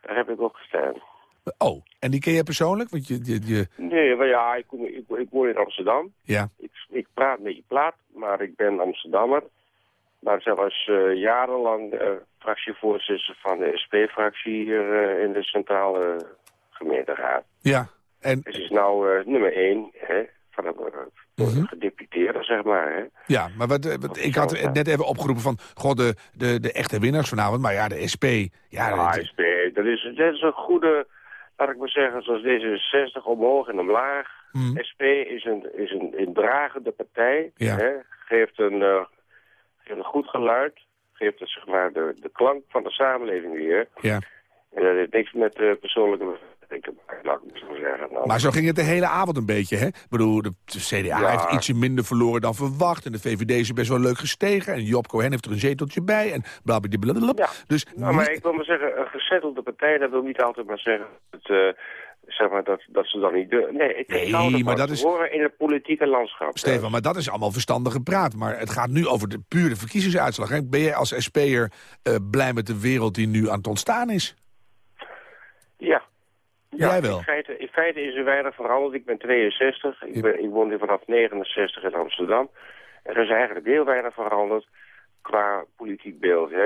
daar heb ik ook gestemd. Oh, en die ken je persoonlijk? Want je, je, je Nee, maar ja, ik, kom, ik, ik woon in Amsterdam. ja. Ik, ik praat met je plaat, maar ik ben Amsterdammer. Maar zelfs eh, jarenlang eh, fractievoorzitter van de SP-fractie hier eh, in de centrale gemeenteraad. Ja, en Ze is nou nummer één hè, van de Mhm. gedeputeerde, zeg maar. Hè. Ja, maar wat, wat- ik had net even opgeroepen van... God, de, de, de echte winnaars vanavond. Maar ja, de SP... Ja, Ja, dat- SP, dat is, dat is een goede, laat ik maar zeggen, zoals D66 omhoog en omlaag. Mhm. SP is een, is een, een dragende partij, Ja. hè, geeft, een, geeft een goed geluid, geeft het, zeg maar, de, de klank van de samenleving weer. ja. En dat heeft niks met eh, persoonlijke ik laat ik het zo zeggen. Nou, Maar zo ging het de hele avond een beetje, hè? Ik bedoel, de CDA Ja. heeft ietsje minder verloren dan verwacht... en de VVD is best wel leuk gestegen... en Job Cohen heeft er een zeteltje bij en blablabla. Ja. Dus Nou, maar ik wil maar zeggen, een gezettelde partij, dat wil niet altijd maar zeggen dat, eh, zeg maar dat, dat ze dan niet... Nee, het Nee, maar dat is- horen in het politieke landschap. Stefan, maar dat is allemaal verstandige praat. Maar het gaat nu over de pure verkiezingsuitslag. Hè? Ben jij als SP'er eh blij met de wereld die nu aan het ontstaan is? Ja. ja Jij wel? In feite, in feite is er weinig veranderd. Ik ben 62. Ik, ben, ik woon hier vanaf 69 in Amsterdam. Er is eigenlijk heel weinig veranderd qua politiek beeld. Hè.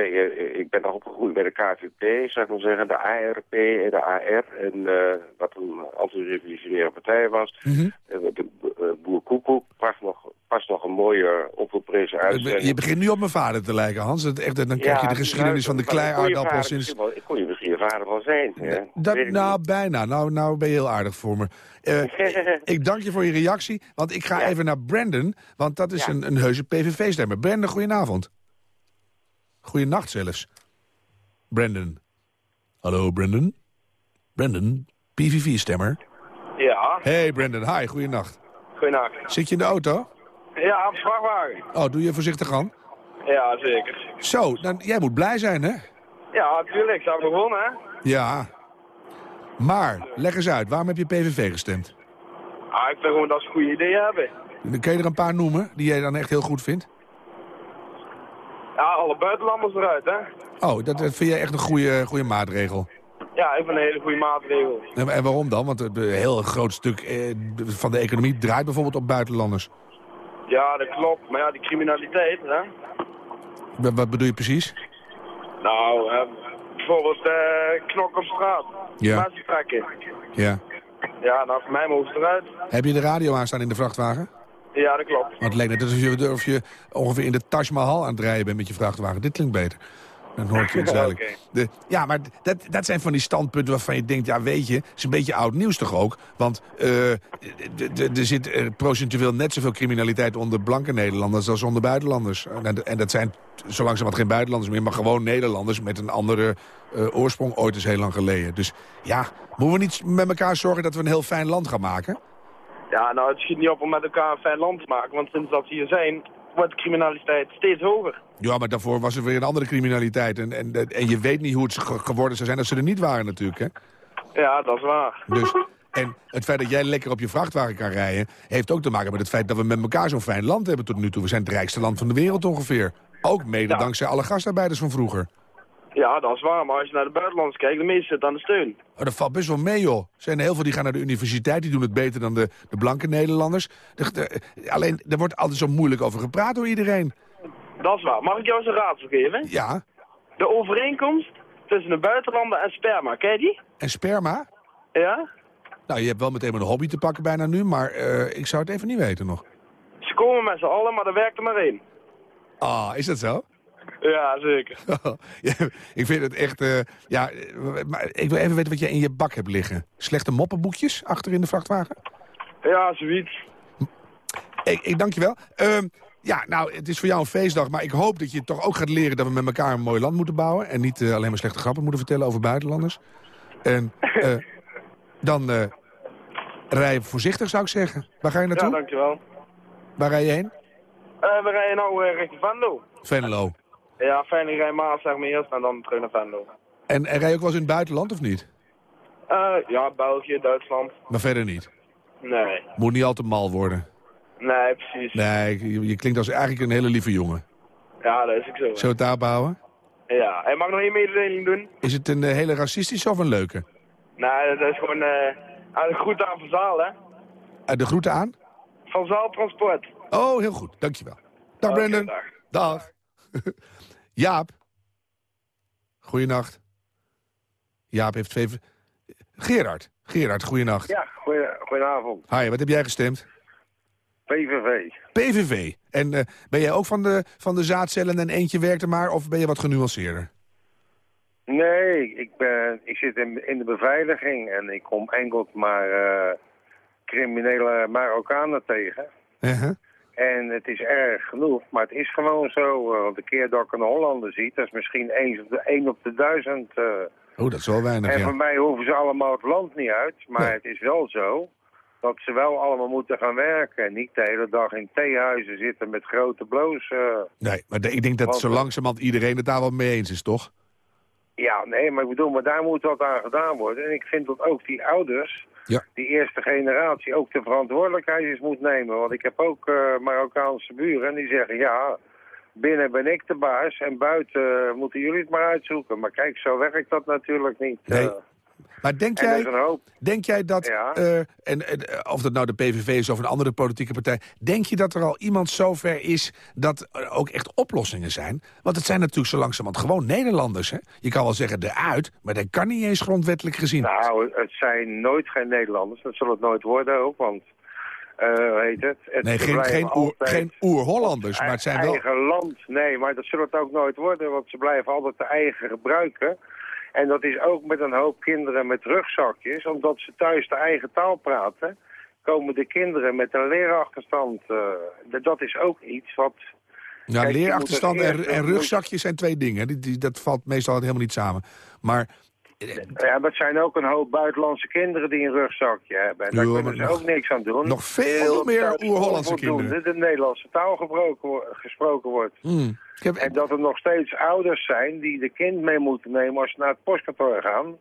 Ik ben nog opgegroeid bij de KVP, zou ik maar zeggen, de ARP en de AR. En eh, wat een anti-revolutionaire partij was. Mhm. Eh, De, eh, Boer Koekoek bracht nog pas nog een mooie oproeprese uitzending. Je begint nu op mijn vader te lijken, Hans. Echt, dan krijg je de geschiedenis van de kleiaardappel sinds... Ik kon je misschien je vader wel zijn. hè? Dat, nou, bijna. Nou, nou ben je heel aardig voor me. Eh, ik, dank je voor je reactie, want ik ga even naar Brandon. Want dat is Ja. een, een heuse PVV-stemmer. Brandon, goedenavond. Goedenacht zelfs. Brandon. Hallo, Brandon. Brandon, PVV-stemmer. Ja, Hey, Brandon. Hi, goedenacht. goeienacht. Zit je in de auto? Ja, op vrachtwagen. Oh, doe je voorzichtig aan. Ja, zeker. Zo, dan, jij moet blij zijn, hè? Ja, tuurlijk. Ze hebben gewonnen, hè? Ja. Maar, leg eens uit. Waarom heb je PVV gestemd? Ah, ik vind gewoon dat ze goede ideeën hebben. Dan kun je er een paar noemen die jij dan echt heel goed vindt? Ja, alle buitenlanders eruit, hè? Oh, dat, vind jij echt een goede, goede maatregel. Ja, ik vind een hele goede maatregel. En, waarom dan? Want een heel groot stuk eh, van de economie draait bijvoorbeeld op buitenlanders. Ja, dat klopt. Maar ja, die criminaliteit, hè? Wat, wat bedoel je precies? Nou, eh, bijvoorbeeld eh knok op straat. Ja. Mensen trekken. Ja. Ja, nou, voor mij mogen ze eruit. Heb je de radio aanstaan in de vrachtwagen? Ja, dat klopt. Want het net alsof je, of je ongeveer in de Taj Mahal aan het rijden bent met je vrachtwagen. Dit klinkt beter. Dan hoor ik je iets duidelijk. Oké. De, ja, maar dat, dat zijn van die standpunten waarvan je denkt... ja, weet je, het is een beetje oud nieuws toch ook? Want eh, er zit eh, procentueel net zoveel criminaliteit onder blanke Nederlanders... als onder buitenlanders. En, en dat zijn zo langzamerhand geen buitenlanders meer... maar gewoon Nederlanders met een andere eh, oorsprong ooit eens heel lang geleden. Dus ja, moeten we niet met elkaar zorgen dat we een heel fijn land gaan maken? Ja, nou, het schiet niet op om met elkaar een fijn land te maken. Want sinds dat ze hier zijn, wordt de criminaliteit steeds hoger. Ja, maar daarvoor was er weer een andere criminaliteit. En, en, en je weet niet hoe het ge- geworden zou zijn als ze er niet waren natuurlijk, hè? Ja, dat is waar. Dus, en het feit dat jij lekker op je vrachtwagen kan rijden... heeft ook te maken met het feit dat we met elkaar zo'n fijn land hebben tot nu toe. We zijn het rijkste land van de wereld ongeveer. Ook mede Ja. dankzij alle gastarbeiders van vroeger. Ja, dat is waar. Maar als je naar de buitenlanders kijkt, de meeste zitten aan de steun. Oh, dat valt best wel mee, joh. Er zijn heel veel die gaan naar de universiteit, die doen het beter dan de, de blanke Nederlanders. De- de- alleen, er wordt altijd zo moeilijk over gepraat door iedereen. Dat is waar. Mag ik jou eens een raadsel geven? Ja, De overeenkomst tussen de buitenlander en sperma, ken je die? en sperma? Ja? Nou, je hebt wel meteen een hobby te pakken bijna nu, maar eh, ik zou het even niet weten nog. Ze komen met z'n allen, maar er werkt er maar één. Ah, is dat zo? Ja, zeker. Ja, ik vind het echt... eh, ja, maar ik wil even weten wat je in je bak hebt liggen. Slechte moppenboekjes achter in de vrachtwagen? Ja, zoiets. Ik, ik dank je wel. Ehm, ja, nou, het is voor jou een feestdag, maar ik hoop dat je toch ook gaat leren... dat we met elkaar een mooi land moeten bouwen... en niet eh, alleen maar slechte grappen moeten vertellen over buitenlanders. En eh, dan eh, rij je voorzichtig, zou ik zeggen. Waar ga je Ja, naartoe? dankjewel. Waar rij je heen? We rijden nou richting Venlo. Venlo. Ja, Venlo rij Maas zeg maar eerst en dan terug naar Venlo. En, en rij je ook wel eens in het buitenland of niet? Eh, ja, België, Duitsland. Maar verder niet. Nee. Moet niet al te mal worden. Nee, precies. Nee, je, je klinkt als eigenlijk een hele lieve jongen. Ja, dat is ook zo. We het daarop houden? Ja, en mag ik nog één mededeling doen? Is het een eh, hele racistische of een leuke? Nee, dat is gewoon eh een groet aan Van Zaal, hè. De groeten aan? Van Zaal Transport. Oh, heel goed. Dankjewel. Dag Brandon. dag. Dag. Jaap. Goeienacht. Jaap heeft twee... Gerard. Gerard, goeienacht. Ja, goedenavond. Hi, wat heb jij gestemd? PVV. PVV. En eh, ben jij ook van de, van de zaadcellen en eentje werkt er maar... of ben je wat genuanceerder? Nee, ik, ben, ik zit in, in de beveiliging en ik kom enkel maar eh, criminele Marokkanen tegen. Uh-huh. En het is erg genoeg, maar het is gewoon zo. eh, want de keer dat ik een Hollander zie, dat is misschien eens op de, één op de duizend. eh. Oh, dat is wel weinig, en ja. voor mij hoeven ze allemaal het land niet uit. Maar het is wel zo dat ze wel allemaal moeten gaan werken. En niet de hele dag in theehuizen zitten met grote bloos. eh. Nee, maar de- ik denk dat Want- zo langzamerhand iedereen het daar wel mee eens is, toch? Ja, nee, maar ik bedoel, maar daar moet wat aan gedaan worden. En ik vind dat ook die ouders, Ja. die eerste generatie, ook de verantwoordelijkheid eens moet nemen. Want ik heb ook eh, Marokkaanse buren en die zeggen, ja, binnen ben ik de baas en buiten eh, moeten jullie het maar uitzoeken. Maar kijk, zo werkt dat natuurlijk niet. Nee. Maar denk en jij, denk jij dat, Ja. eh, en, en, eh, of dat nou de PVV is of een andere politieke partij... denk je dat er al iemand zover is dat er ook echt oplossingen zijn? Want het zijn natuurlijk zo langzamerhand gewoon Nederlanders, hè? Je kan wel zeggen eruit, maar dat kan niet eens grondwettelijk gezien. Nou, het zijn nooit geen Nederlanders. Dat zal het nooit worden ook, want eh, hoe heet het? het Nee, geen, oer, geen oer-Hollanders, maar het zijn wel... eigen land. Nee, maar dat zullen het ook nooit worden, want ze blijven altijd de eigen gebruiken. En dat is ook met een hoop kinderen met rugzakjes, omdat ze thuis de eigen taal praten, komen de kinderen met een leerachterstand. eh, dat is ook iets wat... Ja, Kijk, leerachterstand en, en rugzakjes zijn twee dingen. Die, die, dat valt meestal helemaal niet samen. Maar Ja, maar het zijn ook een hoop buitenlandse kinderen die een rugzakje hebben. En daar Ja, kunnen ze ook niks aan doen. nog veel meer oer-Hollandse kinderen. de Nederlandse taal gebroken gesproken wordt. hmm, heb, En dat er nog steeds ouders zijn die de kind mee moeten nemen als ze naar het postkantoor gaan.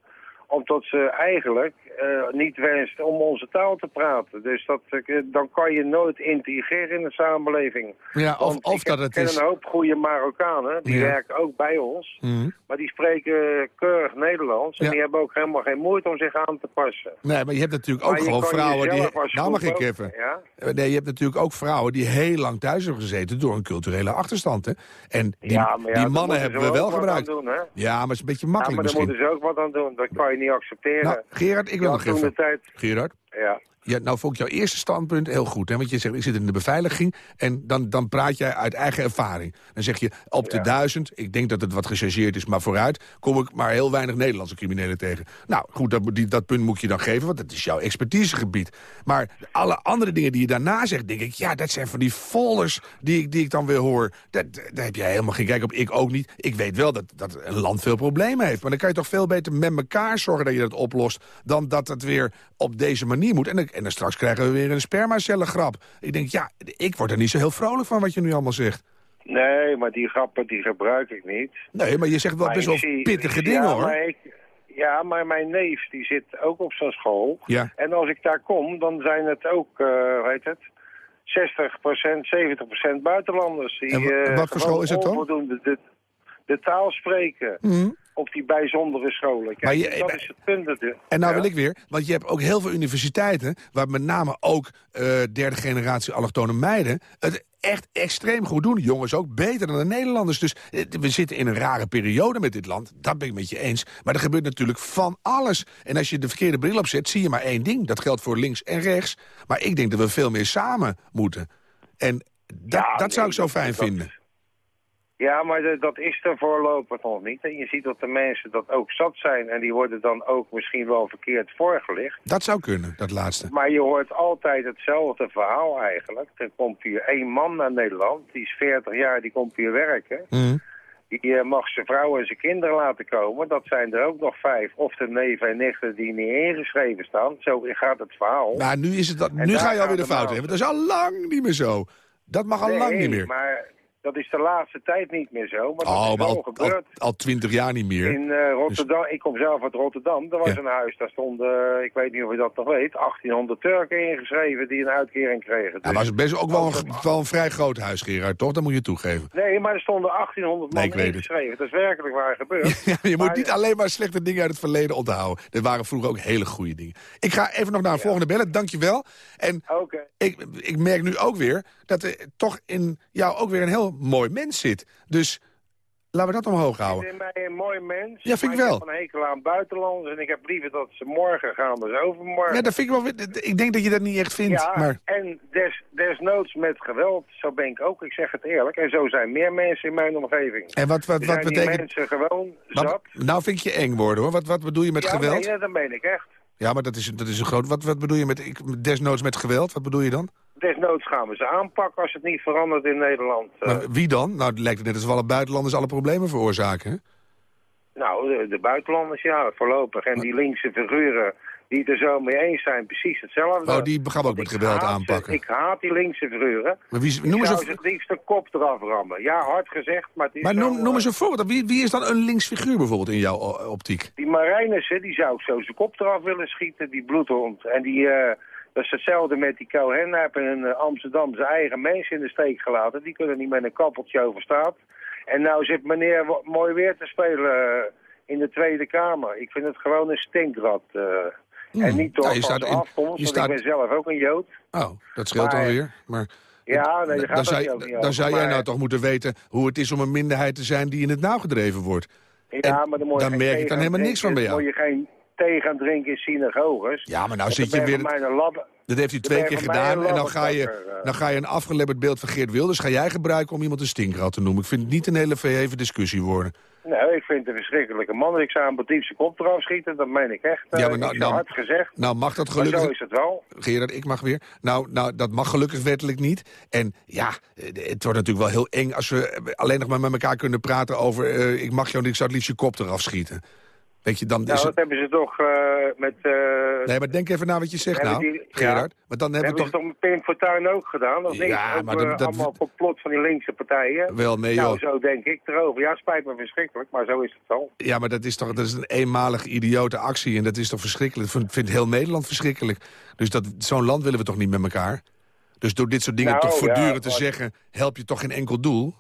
Omdat ze eigenlijk eh, niet wenst om onze taal te praten. Dus dat, eh, dan kan je nooit integreren in de samenleving. ja, of, Want of dat het is... een hoop goede Marokkanen, die Ja. werken ook bij ons. Hmm. Maar die spreken keurig Nederlands. En die hebben ook helemaal geen moeite om zich aan te passen. Nee, maar je hebt natuurlijk ook Maar gewoon vrouwen die... Nou mag ik even. Ja? Eh, Nee, je hebt natuurlijk ook vrouwen die heel lang thuis hebben gezeten door een culturele achterstand. Hè? En die, die mannen hebben we wel gebruikt. Doen? Ja, maar het is een beetje Ja, makkelijk maar daar misschien. moeten ze ook wat aan doen. Dat kan je niet accepteren. Nou, Gerard, ik wil nog even... tijd, Gerard? ja. Ja, nou vond ik jouw eerste standpunt heel goed. Hè? Want je zegt, ik zit in de beveiliging en dan, dan praat jij uit eigen ervaring. Dan zeg je, op de Ja. duizend, ik denk dat het wat gechargeerd is, maar vooruit... kom ik maar heel weinig Nederlandse criminelen tegen. Nou, goed, dat, die, dat punt moet je dan geven, want dat is jouw expertisegebied. Maar alle andere dingen die je daarna zegt, denk ik... ja, dat zijn van die folders die ik, die ik dan weer hoor. Dat, daar heb jij helemaal geen kijk op, ik ook niet. Ik weet wel dat, dat een land veel problemen heeft. Maar dan kan je toch veel beter met elkaar zorgen dat je dat oplost... dan dat het weer op deze manier moet. En dan, en dan straks krijgen we weer een spermacellengrap. Ik denk, ja, ik word er niet zo heel vrolijk van wat je nu allemaal zegt. Nee, maar die grappen die gebruik ik niet. Nee, maar je zegt wel Maar best wel zie- pittige ja, dingen, hoor. Maar ik, ja, maar mijn neef die zit ook op zo'n school. Ja. En als ik daar kom, dan zijn het ook, eh hoe heet het... 60%, 70% buitenlanders. Die, En eh, wat voor school is het dan? onvoldoende de, de taal spreken. Mhm. Op die bijzondere scholen. Kijk, Maar je- dat is het punt. natuurlijk. En nou Ja. wil ik weer, want je hebt ook heel veel universiteiten... waar met name ook eh, derde generatie allochtone meiden... het echt extreem goed doen. Jongens ook beter dan de Nederlanders. Dus eh, we zitten in een rare periode met dit land. Dat ben ik met je eens. Maar er gebeurt natuurlijk van alles. En als je de verkeerde bril opzet, zie je maar één ding. Dat geldt voor links en rechts. Maar ik denk dat we veel meer samen moeten. En dat, Ja, dat zou ik zo fijn dat- vinden. Ja, maar de- dat is er voorlopig nog niet. En je ziet dat de mensen dat ook zat zijn. En die worden dan ook misschien wel verkeerd voorgelicht. Dat zou kunnen, dat laatste. Maar je hoort altijd hetzelfde verhaal eigenlijk. Er komt hier één man naar Nederland, die is 40 jaar, die komt hier werken. Mhm. Die eh, mag zijn vrouw en zijn kinderen laten komen. Dat zijn er ook nog vijf. Of de neven en nichten die niet ingeschreven staan. Zo gaat het verhaal. Maar nu, is het dat, nu ga je alweer de fout nou. hebben. Dat is al lang niet meer zo. Dat mag al lang niet meer. maar dat is de laatste tijd niet meer zo. Maar dat Oh, is maar wel al, gebeurd. al twintig jaar niet meer. In eh, Rotterdam, ik kom zelf uit Rotterdam. Er was Ja. een huis, daar stonden, ik weet niet of je dat nog weet, 1800 Turken ingeschreven die een uitkering kregen. Ja, Dus- maar het is best ook wel een, wel een vrij groot huis, Gerard, toch? Dat moet je toegeven. Nee, maar er stonden 1800 man Nee, ik weet het. ingeschreven. Dat is werkelijk waar gebeurd. Ja, je moet Maar- niet alleen maar slechte dingen uit het verleden onthouden. Er waren vroeger ook hele goede dingen. Ik ga even nog naar een volgende bellen, dankjewel. En Oké. ik, ik merk nu ook weer dat er toch in jou ook weer een heel mooi mens zit. Dus laten we dat omhoog Ik houden. ben mij een mooi mens. Ja, vind ik wel. Ik heb een hekel aan buitenlanders en ik heb liever dat ze morgen gaan dan overmorgen. Ja, dat vind ik wel. Ik denk dat je dat niet echt vindt. Ja, Maar en des, desnoods met geweld, zo ben ik ook, ik zeg het eerlijk. En zo zijn meer mensen in mijn omgeving. En wat, wat, wat die betekent... mensen gewoon Wat, zat. nou vind ik je eng worden, hoor. Wat, wat bedoel je met ja, geweld? nee, dat meen ik echt. Ja, maar dat is, dat is een groot... Wat, wat bedoel je met ik- desnoods met geweld? Wat bedoel je dan? Desnoods gaan we ze aanpakken als het niet verandert in Nederland. Eh, Maar wie dan? Nou, het lijkt het net alsof alle buitenlanders alle problemen veroorzaken. hè? nou, de, de buitenlanders, ja, voorlopig. En die linkse figuren die het er zo mee eens zijn, precies hetzelfde. Oh, die gaan we ook met geweld ze. aanpakken. Ik haat die linkse figuren. Maar wie, noem eens zou een, ze het liefst de kop eraf rammen. Ja, hard gezegd, maar het is maar noem, noem eens eh, een voorbeeld. Wie, wie is dan een links figuur bijvoorbeeld in jouw o- optiek? Die Marijnissen, die zou ik zo zijn kop eraf willen schieten, die bloedhond. En die, eh, dat is hetzelfde met die Cohen. Hij heeft in eh, Amsterdam zijn eigen mensen in de steek gelaten. Die kunnen niet met een kappeltje over straat. En nou zit meneer mooi weer te spelen eh, in de Tweede Kamer. Ik vind het gewoon een stinkrat. eh. En niet door Ja, je van zijn in- afkomst, want staat- ik ben zelf ook een Jood. Oh, dat scheelt Maar- alweer. Maar Ja, nee, gaat dan zou, niet ook niet dan over, zou jij nou toch moeten weten hoe het is om een minderheid te zijn die in het nauw gedreven wordt. Ja, En maar dan, dan merk ik dan helemaal niks van bij jou. Dan moet je geen thee gaan drinken in synagoges. Ja, maar nou zit je weer... lab- Dat heeft hij twee keer gedaan en dan ga, je, eh. dan ga je een afgelebberd beeld van Geert Wilders... ga jij gebruiken om iemand een stinkrat te noemen. Ik vind het niet een hele verheven discussie worden. Nee, ik vind het een verschrikkelijke man. Ik zou een batiefse kop eraf schieten, dat meen ik echt. Ja, Ja, maar nou- nou- hard gezegd. Nou mag dat Maar gelukkig... zo is het wel. Gerard, ik mag weer. Nou, nou, dat mag gelukkig wettelijk niet. En ja, eh, het wordt natuurlijk wel heel eng als we alleen nog maar met elkaar kunnen praten over... eh, ik mag jou niet, ik zou het liefst je kop eraf schieten. Weet je, dan Nou, is dat het... hebben ze toch eh, met... eh, Nee, maar denk even na wat je zegt nou, die- ja. Gerard. Want dan hebben we toch... ze toch met Pim Fortuyn ook gedaan? Of Ja? Ook, maar dat- eh, dat- allemaal complot van die linkse partijen. Wel, nee, Nou, joh. zo denk ik erover. Ja, spijt me verschrikkelijk, maar zo is het wel. Ja, maar dat is toch dat is een eenmalige idiote actie. En dat is toch verschrikkelijk. Dat vindt, heel Nederland verschrikkelijk. Dus dat- zo'n land willen we toch niet met elkaar? Dus door dit soort dingen Nou, toch voortdurend ja, te zeggen... help je toch geen enkel doel?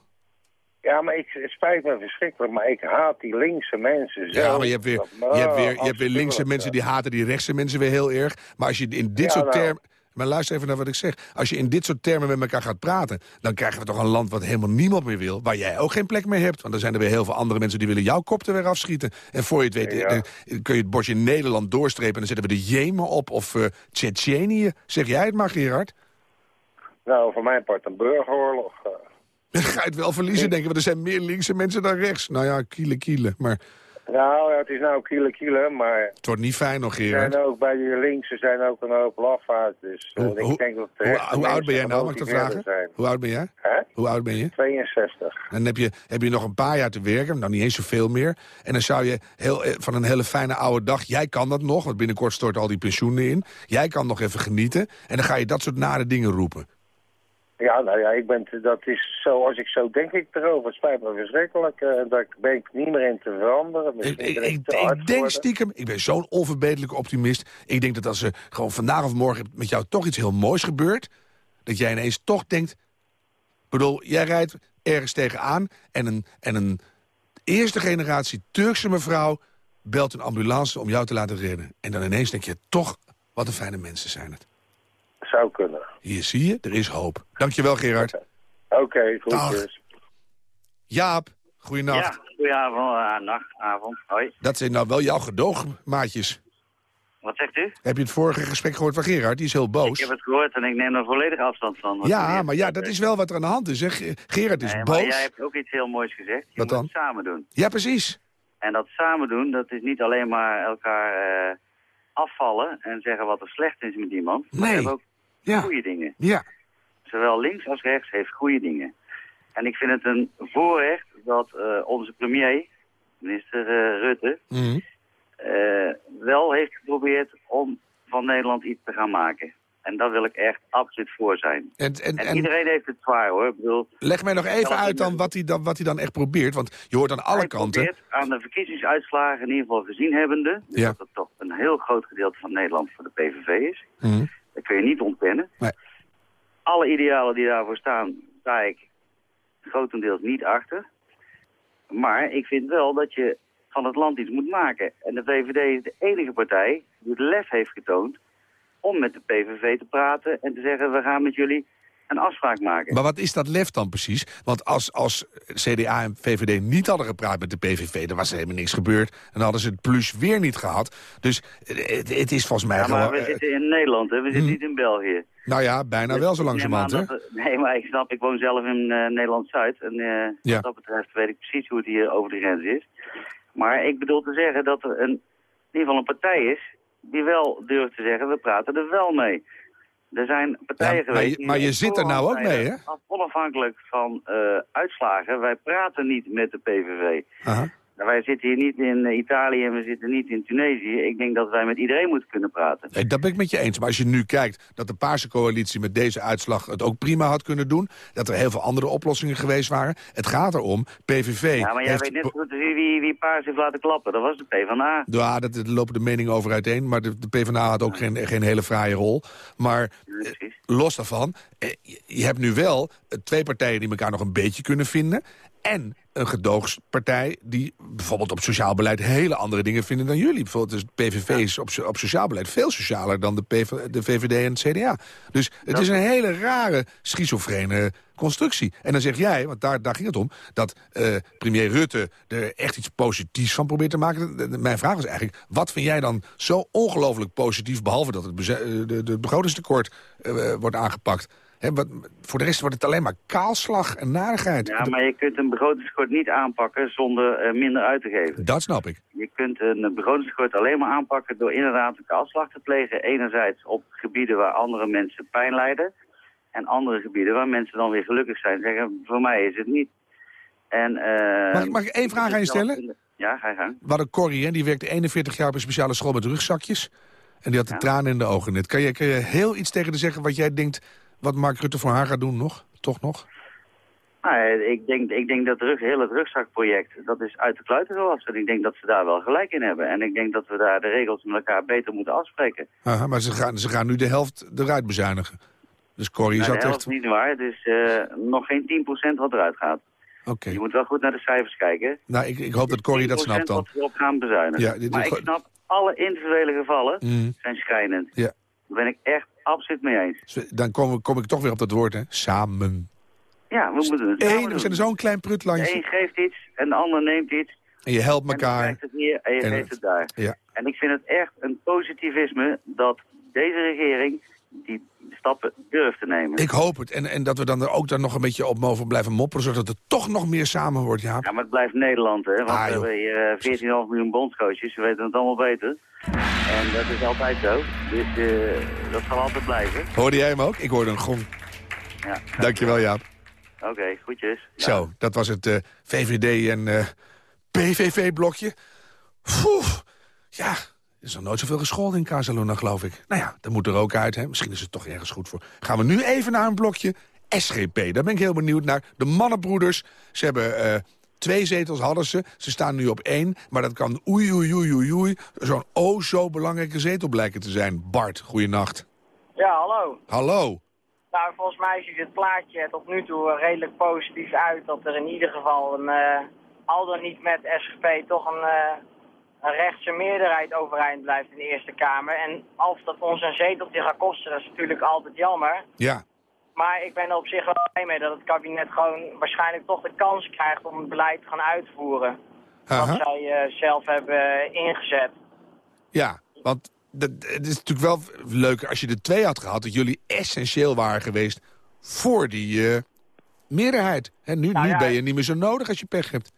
Ja, maar ik, het spijt me verschrikkelijk, maar ik haat die linkse mensen zo. Ja, maar je hebt weer, je hebt weer, je hebt weer linkse mensen die haten die rechtse mensen weer heel erg. Maar als je in dit Ja, soort nou. termen... Maar luister even naar wat ik zeg. Als je in dit soort termen met elkaar gaat praten... dan krijgen we toch een land wat helemaal niemand meer wil... waar jij ook geen plek meer hebt. Want er zijn er weer heel veel andere mensen... die willen jouw kop er weer afschieten. En voor je het weet Ja. eh, kun je het bordje Nederland doorstrepen... en dan zetten we de Jemen op of uh, Tsjetsjenië. Zeg jij het maar, Gerard? Nou, voor mijn part een burgeroorlog. Dan ga je het wel verliezen, denken we. Er zijn meer linkse mensen dan rechts. Nou ja, kiele kiele. Maar Nou, ja, het is nou kiele kiele, maar het wordt niet fijn nog, er Gerard. zijn ook bij die linkse zijn ook een hoop lafaard. Dus ik denk dat de Hoe, oud ben jij nou, mag ik dat vragen? Zijn. Hoe oud ben jij? Hoe oud ben je? 62. En dan heb je, heb je nog een paar jaar te werken, nou niet eens zoveel meer. En dan zou je heel, eh, van een hele fijne oude dag, jij kan dat nog... want binnenkort stort al die pensioenen in. Jij kan nog even genieten. En dan ga je dat soort nare dingen roepen. Ja, nou ja, ik ben, te- dat is zoals ik zo denk ik erover. Spijt me verschrikkelijk. eh, daar ben ik niet meer in te veranderen. Ik, ik, denk stiekem, ik ben zo'n onverbeterlijke optimist. Ik denk dat als er gewoon vandaag of morgen met jou toch iets heel moois gebeurt... dat jij ineens toch denkt... Ik bedoel, jij rijdt ergens tegenaan en een, en een eerste generatie Turkse mevrouw... belt een ambulance om jou te laten redden. En dan ineens denk je, toch, wat een fijne mensen zijn het. Zou kunnen. Hier zie je, er is hoop. Dankjewel, Gerard. Oké, goed dus. Jaap, goeienacht. Ja, goedenavond, uh, nacht, avond, hoi. Dat zijn nou wel jouw gedoogmaatjes. Wat zegt u? Heb je het vorige gesprek gehoord van Gerard? Die is heel boos. Ik heb het gehoord en ik neem er volledig afstand van. Ja, maar ja, dat is wel wat er aan de hand is. Hè? Ge- Gerard is Nee, boos. maar jij hebt ook iets heel moois gezegd. Je Wat moet dan? het samen doen. Ja, precies. En dat samen doen, dat is niet alleen maar elkaar eh, afvallen en zeggen wat er slecht is met iemand. Maar Nee. we hebben ook Ja. goede dingen. Ja. Zowel links als rechts heeft goede dingen. En ik vind het een voorrecht dat eh, onze premier, minister eh, Rutte, Mhm. eh, wel heeft geprobeerd om van Nederland iets te gaan maken. En daar wil ik echt absoluut voor zijn. En, en, En, en iedereen heeft het zwaar hoor. Ik bedoel, leg mij nog even uit dan wat hij dan, wat hij dan echt probeert. Want je hoort aan alle hij kanten... probeert aan de verkiezingsuitslagen in ieder geval gezien hebbende... Dus Ja. dat het toch een heel groot gedeelte van Nederland voor de PVV is. Mhm. Dat kun je niet ontkennen. Nee. Alle idealen die daarvoor staan, sta ik grotendeels niet achter. Maar ik vind wel dat je van het land iets moet maken. En de VVD is de enige partij die het lef heeft getoond om met de PVV te praten en te zeggen we gaan met jullie een afspraak maken. Maar wat is dat lef dan precies? Want als, als CDA en VVD niet hadden gepraat met de PVV... dan was er helemaal niks gebeurd. En dan hadden ze het plus weer niet gehad. Dus het, het is volgens mij Ja, maar gewoon... we eh, zitten in Nederland, hè? we zitten hmm. niet in België. nou ja, bijna Dus wel zo langzamerhand, hè? Nee, maar ik snap, ik woon zelf in eh, Nederland-Zuid. En eh, Ja. wat dat betreft weet ik precies hoe het hier over de grens is. Maar ik bedoel te zeggen dat er een, in ieder geval een partij is... die wel durft te zeggen, we praten er wel mee. Er zijn partijen Ja, maar geweest... je- maar je zit er nou ook mee, hè? af- Onafhankelijk van eh, uitslagen, wij praten niet met de PVV. Aha. Nou, Wij zitten hier niet in eh, Italië en we zitten niet in Tunesië. Ik denk dat wij met iedereen moeten kunnen praten. Nee, dat ben ik met je eens. Maar als je nu kijkt dat de Paarse coalitie met deze uitslag het ook prima had kunnen doen... dat er heel veel andere oplossingen geweest waren. Het gaat erom, PVV Ja, maar jij heeft... weet net goed wie, wie, wie paars heeft laten klappen. Dat was de PvdA. Ja, dat, daar lopen de meningen over uiteen. Maar de, de PvdA had ook geen, geen hele fraaie rol. Maar precies. los daarvan, eh, je- hebt nu wel eh, twee partijen die elkaar nog een beetje kunnen vinden. En een gedoogspartij die bijvoorbeeld op sociaal beleid... hele andere dingen vinden dan jullie. Bijvoorbeeld de PVV is op, op sociaal beleid veel socialer... dan de, PV, de VVD en het CDA. Dus het is een hele rare schizofrene constructie. En dan zeg jij, want daar, daar ging het om... dat eh, premier Rutte er echt iets positiefs van probeert te maken. Mijn vraag is eigenlijk, wat vind jij dan zo ongelooflijk positief... behalve dat het eh, de, de begrotingstekort eh, wordt aangepakt... Wat, voor de rest wordt het alleen maar kaalslag en narigheid. Ja, maar je kunt een begrotingstekort niet aanpakken zonder eh, minder uit te geven. Dat snap ik. Je kunt een begrotingstekort alleen maar aanpakken door inderdaad een kaalslag te plegen. Enerzijds op gebieden waar andere mensen pijn lijden. En andere gebieden waar mensen dan weer gelukkig zijn. Zeggen, voor mij is het niet. En, eh, Mag ik- mag ik één vraag aan je stellen? Ja, ga je gang. We hadden Corrie, hè, die werkte 41 jaar op een speciale school met rugzakjes. En die had de tranen in de ogen net. Kan je, kan je heel iets tegen haar zeggen wat jij denkt... wat Mark Rutte voor haar gaat doen nog? Toch nog? Nou, eh, ik, denk, ik denk dat het het rugzakproject, dat is uit de kluiten gewassen. Ik denk dat ze daar wel gelijk in hebben. En ik denk dat we daar de regels met elkaar beter moeten afspreken. Aha, maar ze gaan, ze gaan nu de helft eruit bezuinigen. Dus Corrie Nou, zat helft echt... is niet waar. Het is eh, nog geen 10% wat eruit gaat. Oké. Je moet wel goed naar de cijfers kijken. Nou, ik, ik hoop dat Corrie dat 10% snapt dan. wat we op gaan bezuinigen. Ja, dit- maar ik snap, alle individuele gevallen Mhm. zijn schrijnend. Ja. Daar ben ik echt absoluut mee eens. Dan kom, kom ik toch weer op dat woord, hè. Samen. Ja, we moeten het Eén, we zijn zo'n klein prutlandje. een geeft iets en de ander neemt iets. En je helpt En dan elkaar. krijgt het hier en je En geeft het- het daar. Ja. En ik vind het echt een positivisme dat deze regering die stappen durft te nemen. Ik hoop het. En, en dat we dan er ook dan nog een beetje op mogen blijven mopperen... zodat het toch nog meer samen wordt, Jaap. Ja, maar het blijft Nederland, hè. Want Ah, we hebben hier eh, 14,5 miljoen bondscoaches. We weten het allemaal beter. En dat is altijd zo. Dus eh, dat zal altijd blijven. Hoorde jij hem ook? Ik hoorde een gong. Ja. Dankjewel, Jaap. Oké, goedjes. Zo, dat was het eh, VVD en eh, PVV-blokje. Ja, is nog nooit zoveel gescholden in Casaluna, geloof ik. Nou ja, dat moet er ook uit, hè. Misschien is het toch ergens goed voor. Gaan we nu even naar een blokje SGP. Daar ben ik heel benieuwd naar. De mannenbroeders, ze hebben... eh, Twee zetels hadden ze. Ze staan nu op één. Maar dat kan oei, oei, oei, oei, oei. Zo'n oh zo belangrijke zetel blijken te zijn. Bart, goeienacht. Ja, hallo. Hallo. Nou, volgens mij ziet het plaatje tot nu toe redelijk positief uit dat er in ieder geval een, eh, al dan niet met SGP toch een, eh, een rechtse meerderheid overeind blijft in de Eerste Kamer. En als dat ons een zeteltje gaat kosten, dat is natuurlijk altijd jammer. Ja. Maar ik ben er op zich wel blij mee dat het kabinet gewoon waarschijnlijk toch de kans krijgt om het beleid te gaan uitvoeren. Aha. Wat zij eh, zelf hebben ingezet. Ja, want dat, het is natuurlijk wel leuker als je er twee had gehad... dat jullie essentieel waren geweest voor die eh, meerderheid. Hè, nu Nou nu ben je niet meer zo nodig als je pech hebt.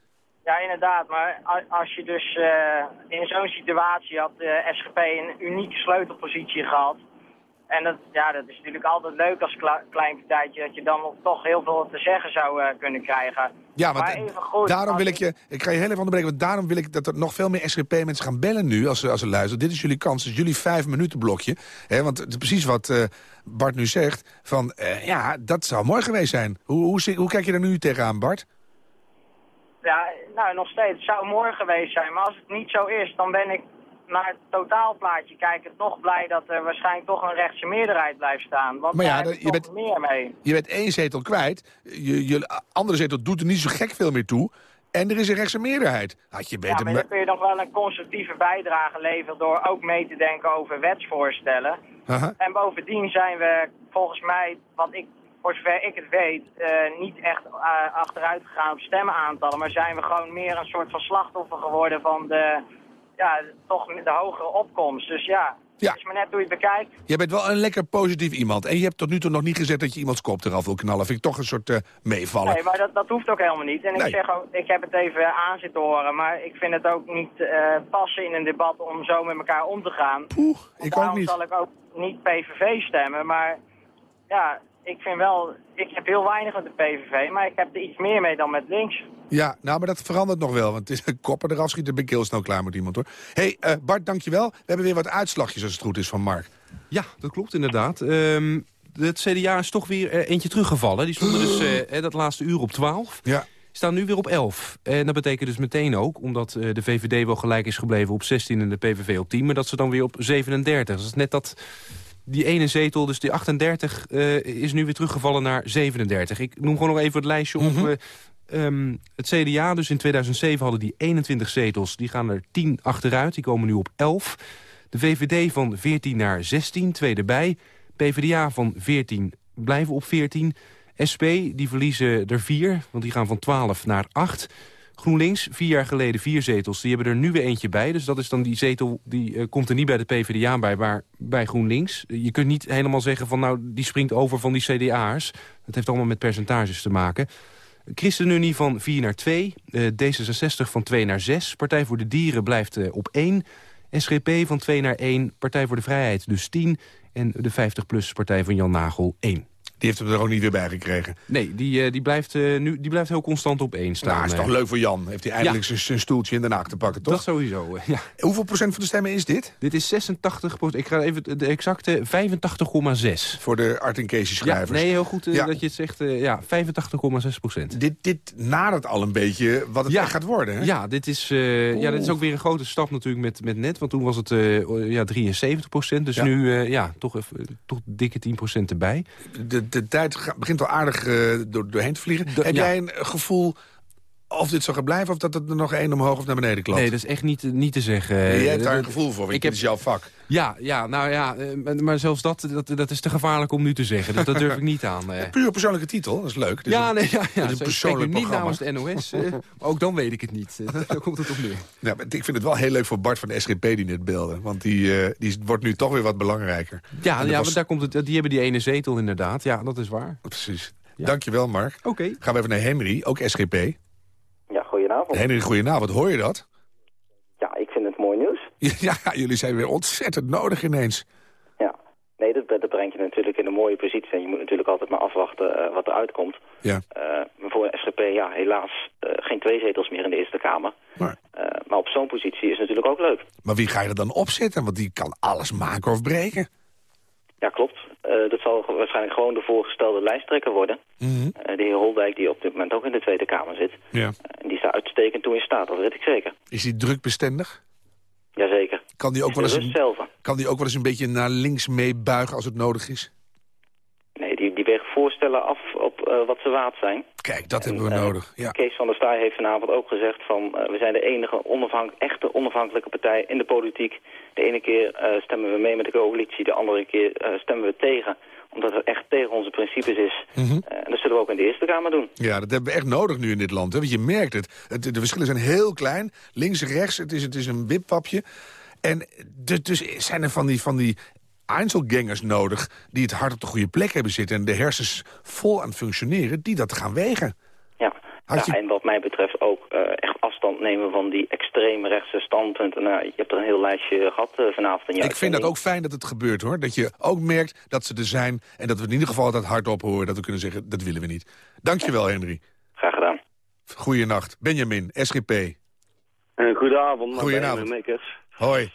Ja, inderdaad. Maar als je dus eh, in zo'n situatie had de SGP een unieke sleutelpositie gehad. En dat, ja, dat is natuurlijk altijd leuk als klein partijtje dat je dan nog toch heel veel te zeggen zou eh, kunnen krijgen. Ja, maar eh, even goed, daarom wil ik je... Ik ga je heel even onderbreken, want daarom wil ik dat er nog veel meer SGP-mensen gaan bellen nu... als ze, als ze luisteren. Dit is jullie kans, dus jullie vijf minuten blokje. Hè, want het is precies wat eh, Bart nu zegt. Van, eh, ja, dat zou mooi geweest zijn. Hoe, hoe, hoe kijk je er nu tegenaan, Bart? Ja, nou nog steeds. Het zou mooi geweest zijn. Maar als het niet zo is, dan ben ik naar het totaalplaatje kijkend toch blij dat er waarschijnlijk toch een rechtse meerderheid blijft staan. Want Maar ja, daar je toch meer mee. Je bent één zetel kwijt. Je, je andere zetel doet er niet zo gek veel meer toe. En er is een rechtse meerderheid. Had je Ja, beter... maar dan kun je nog wel een constructieve bijdrage leveren door ook mee te denken over wetsvoorstellen. En bovendien zijn we volgens mij, wat ik, voor zover ik het weet, eh, niet echt eh, achteruit gegaan op stemmenaantallen. Maar zijn we gewoon meer een soort van slachtoffer geworden van de, ja, toch de hogere opkomst. Dus ja, Ja. het is maar net hoe je het bekijkt. Je bent wel een lekker positief iemand. En je hebt tot nu toe nog niet gezegd dat je iemands kop eraf wil knallen. Vind ik toch een soort eh, meevallen. Nee, maar dat, dat hoeft ook helemaal niet. En Nee. ik zeg ook, ik heb het even aan zitten horen, maar ik vind het ook niet passen in een debat om zo met elkaar om te gaan. Poeh, ik ook Daarom niet. zal ik ook niet PVV stemmen, maar ja, ik vind wel, ik heb heel weinig met de PVV, maar ik heb er iets meer mee dan met links. Ja, nou, maar dat verandert nog wel. Want het is een koppen eraf schieten, ben ik heel snel klaar met iemand, hoor. hey, eh, Bart, dankjewel. We hebben weer wat uitslagjes, als het goed is, van Mark. Ja, dat klopt inderdaad. Ehm, het CDA is toch weer eh, eentje teruggevallen. Die stonden dus eh, dat laatste uur op 12. Ja. Staan nu weer op 11. En dat betekent dus meteen ook, omdat eh, de VVD wel gelijk is gebleven op 16 en de PVV op 10... maar dat ze dan weer op 37. Dus dat is net dat die ene zetel, dus die 38, eh, is nu weer teruggevallen naar 37. Ik noem gewoon nog even het lijstje op. Mhm. eh, Ehm, het CDA, dus in 2007 hadden die 21 zetels. Die gaan er 10 achteruit, die komen nu op 11. De VVD van 14 naar 16, twee erbij. PvdA van 14 blijven op 14. SP, die verliezen er 4, want die gaan van 12 naar 8. GroenLinks, vier jaar geleden vier zetels. Die hebben er nu weer eentje bij. Dus dat is dan die zetel, die uh, komt er niet bij de PvdA bij, maar bij GroenLinks. Je kunt niet helemaal zeggen van nou, die springt over van die CDA'ers. Dat heeft allemaal met percentages te maken. ChristenUnie van 4 naar 2. Uh, D66 van 2 naar 6. Partij voor de Dieren blijft uh, op 1. SGP van 2 naar 1. Partij voor de Vrijheid dus 10. En de 50PLUS partij van Jan Nagel 1. Die heeft hem er ook niet weer bij gekregen. Nee, die, uh, die, blijft, uh, nu, die blijft heel constant op één staan. Nou, is toch leuk voor Jan. Heeft hij eindelijk ja. zijn stoeltje in Den Haag te pakken, toch? Dat sowieso, ja. Hoeveel procent van de stemmen is dit? Dit is 86 procent. Ik ga even de exacte 85,6. Voor de Art en Casey schrijvers. Ja, nee, heel goed ja. dat je het zegt. ja, 85,6 procent. Dit, dit nadert al een beetje wat het gaat worden, hè? Ja, dit is, ja, dit is ook weer een grote stap natuurlijk met, met net. Want toen was het ja, 73 procent. Dus nu ja, toch, even, toch dikke 10 procent erbij. De, de tijd begint al aardig uh, door, doorheen te vliegen. De, Heb ja. jij een gevoel of dit zo gaat blijven... of dat het er nog één omhoog of naar beneden klopt? Nee, dat is echt niet, niet te zeggen. Je hebt daar een gevoel voor, want ik heb, is jouw vak. Ja, ja, nou ja, maar zelfs dat, dat, dat is te gevaarlijk om nu te zeggen. Dat, dat durf ik niet aan. Puur persoonlijke titel, dat is leuk. Dat ja, nee, ja, ja. is een persoonlijk niet namens de NOS, ook dan weet ik het niet. Daar komt het op neer. Ja, maar ik vind het wel heel leuk voor Bart van de SGP die net beelden. Want die, uh, die wordt nu toch weer wat belangrijker. Ja, ja was... maar daar komt het, die hebben die ene zetel inderdaad. Ja, dat is waar. Precies. Ja. Dankjewel, Mark. Oké. Okay. Gaan we even naar Henry, ook SGP. Goedenavond. Henry, goedenavond. Hoor je dat? Ja, ik vind het mooi nieuws. Ja, jullie zijn weer ontzettend nodig ineens. Ja. Nee, dat, dat brengt je natuurlijk in een mooie positie. En je moet natuurlijk altijd maar afwachten uh, wat er uitkomt. Ja. Uh, voor SGP, ja, helaas uh, geen twee zetels meer in de Eerste Kamer. Maar, maar op zo'n positie is natuurlijk ook leuk. Maar wie ga je er dan opzetten? Want die kan alles maken of breken. Ja, klopt. Uh, dat zal waarschijnlijk gewoon de voorgestelde lijsttrekker worden. Mm -hmm. uh, de heer Holdijk, die op dit moment ook in de Tweede Kamer zit. Ja. Uh, die staat uitstekend toe in staat, dat weet ik zeker. Is hij drukbestendig? Jazeker. Kan die ook, wel eens een, kan die ook wel eens een beetje naar links meebuigen als het nodig is? Nee, die, die weegt voorstellen af op wat ze waard zijn. Kijk, dat en, hebben we nodig. Ja. Kees van der Staaij heeft vanavond ook gezegd van... we zijn de enige onafhank echte onafhankelijke partij in de politiek. De ene keer stemmen we mee met de coalitie, de andere keer stemmen we tegen omdat het echt tegen onze principes is. Mm -hmm. uh, en dat zullen we ook in de Eerste Kamer doen. Ja, dat hebben we echt nodig nu in dit land. Hè? Want je merkt het. het. De verschillen zijn heel klein. Links, rechts, het is, het is een wipwapje. En dus zijn er van die, van die Einzelgangers nodig... die het hart op de goede plek hebben zitten... en de hersens vol aan het functioneren, die dat gaan wegen. Ja, ja je... en wat mij betreft ook uh, echt afstand nemen van die extreem rechtse standpunten. Nou, je hebt er een heel lijstje gehad uh, vanavond. In Ik vind dat ook fijn dat het gebeurt, hoor. Dat je ook merkt dat ze er zijn... en dat we in ieder geval dat hardop horen. Dat we kunnen zeggen, dat willen we niet. Dankjewel, ja. Henry. Graag gedaan. Goeienacht. Benjamin, SGP. Uh, goedenavond. Goedenavond. Hoi.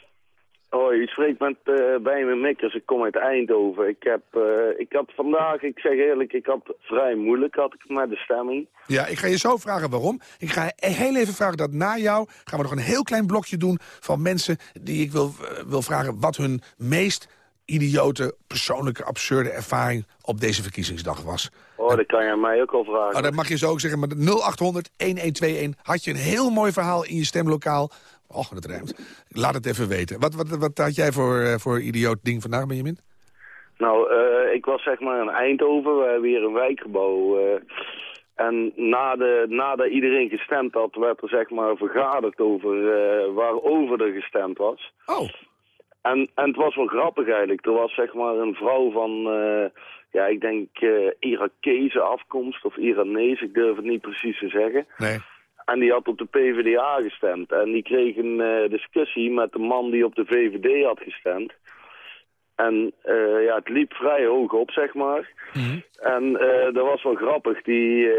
Hoi, u spreekt met uh, Benjamin Mikkers. Ik kom uit Eindhoven. Ik, heb, uh, ik had vandaag, ik zeg eerlijk, ik had vrij moeilijk had ik met de stemming. Ja, ik ga je zo vragen waarom. Ik ga heel even vragen dat na jou gaan we nog een heel klein blokje doen van mensen die ik wil, uh, wil vragen wat hun meest idiote, persoonlijke, absurde ervaring op deze verkiezingsdag was. Oh, dat kan je aan mij ook al vragen. Oh, dat mag je zo ook zeggen, maar 0800 1121 had je een heel mooi verhaal in je stemlokaal. Och, dat ruimt. Laat het even weten. Wat, wat, wat had jij voor, uh, voor idioot ding vandaag, Benjamin? Nou, uh, ik was zeg maar in Eindhoven. We hebben hier een wijkgebouw. Uh, en na de, nadat iedereen gestemd had, werd er zeg maar vergaderd over waarover er gestemd was. Oh. En, en het was wel grappig eigenlijk. Er was zeg maar een vrouw van, ja, ik denk Irakese afkomst of Iranees. Ik durf het niet precies te zeggen. Nee. En die had op de PvdA gestemd. En die kreeg een uh, discussie met de man die op de VVD had gestemd. En uh, ja, het liep vrij hoog op, zeg maar. Mm -hmm. En uh, dat was wel grappig. Die,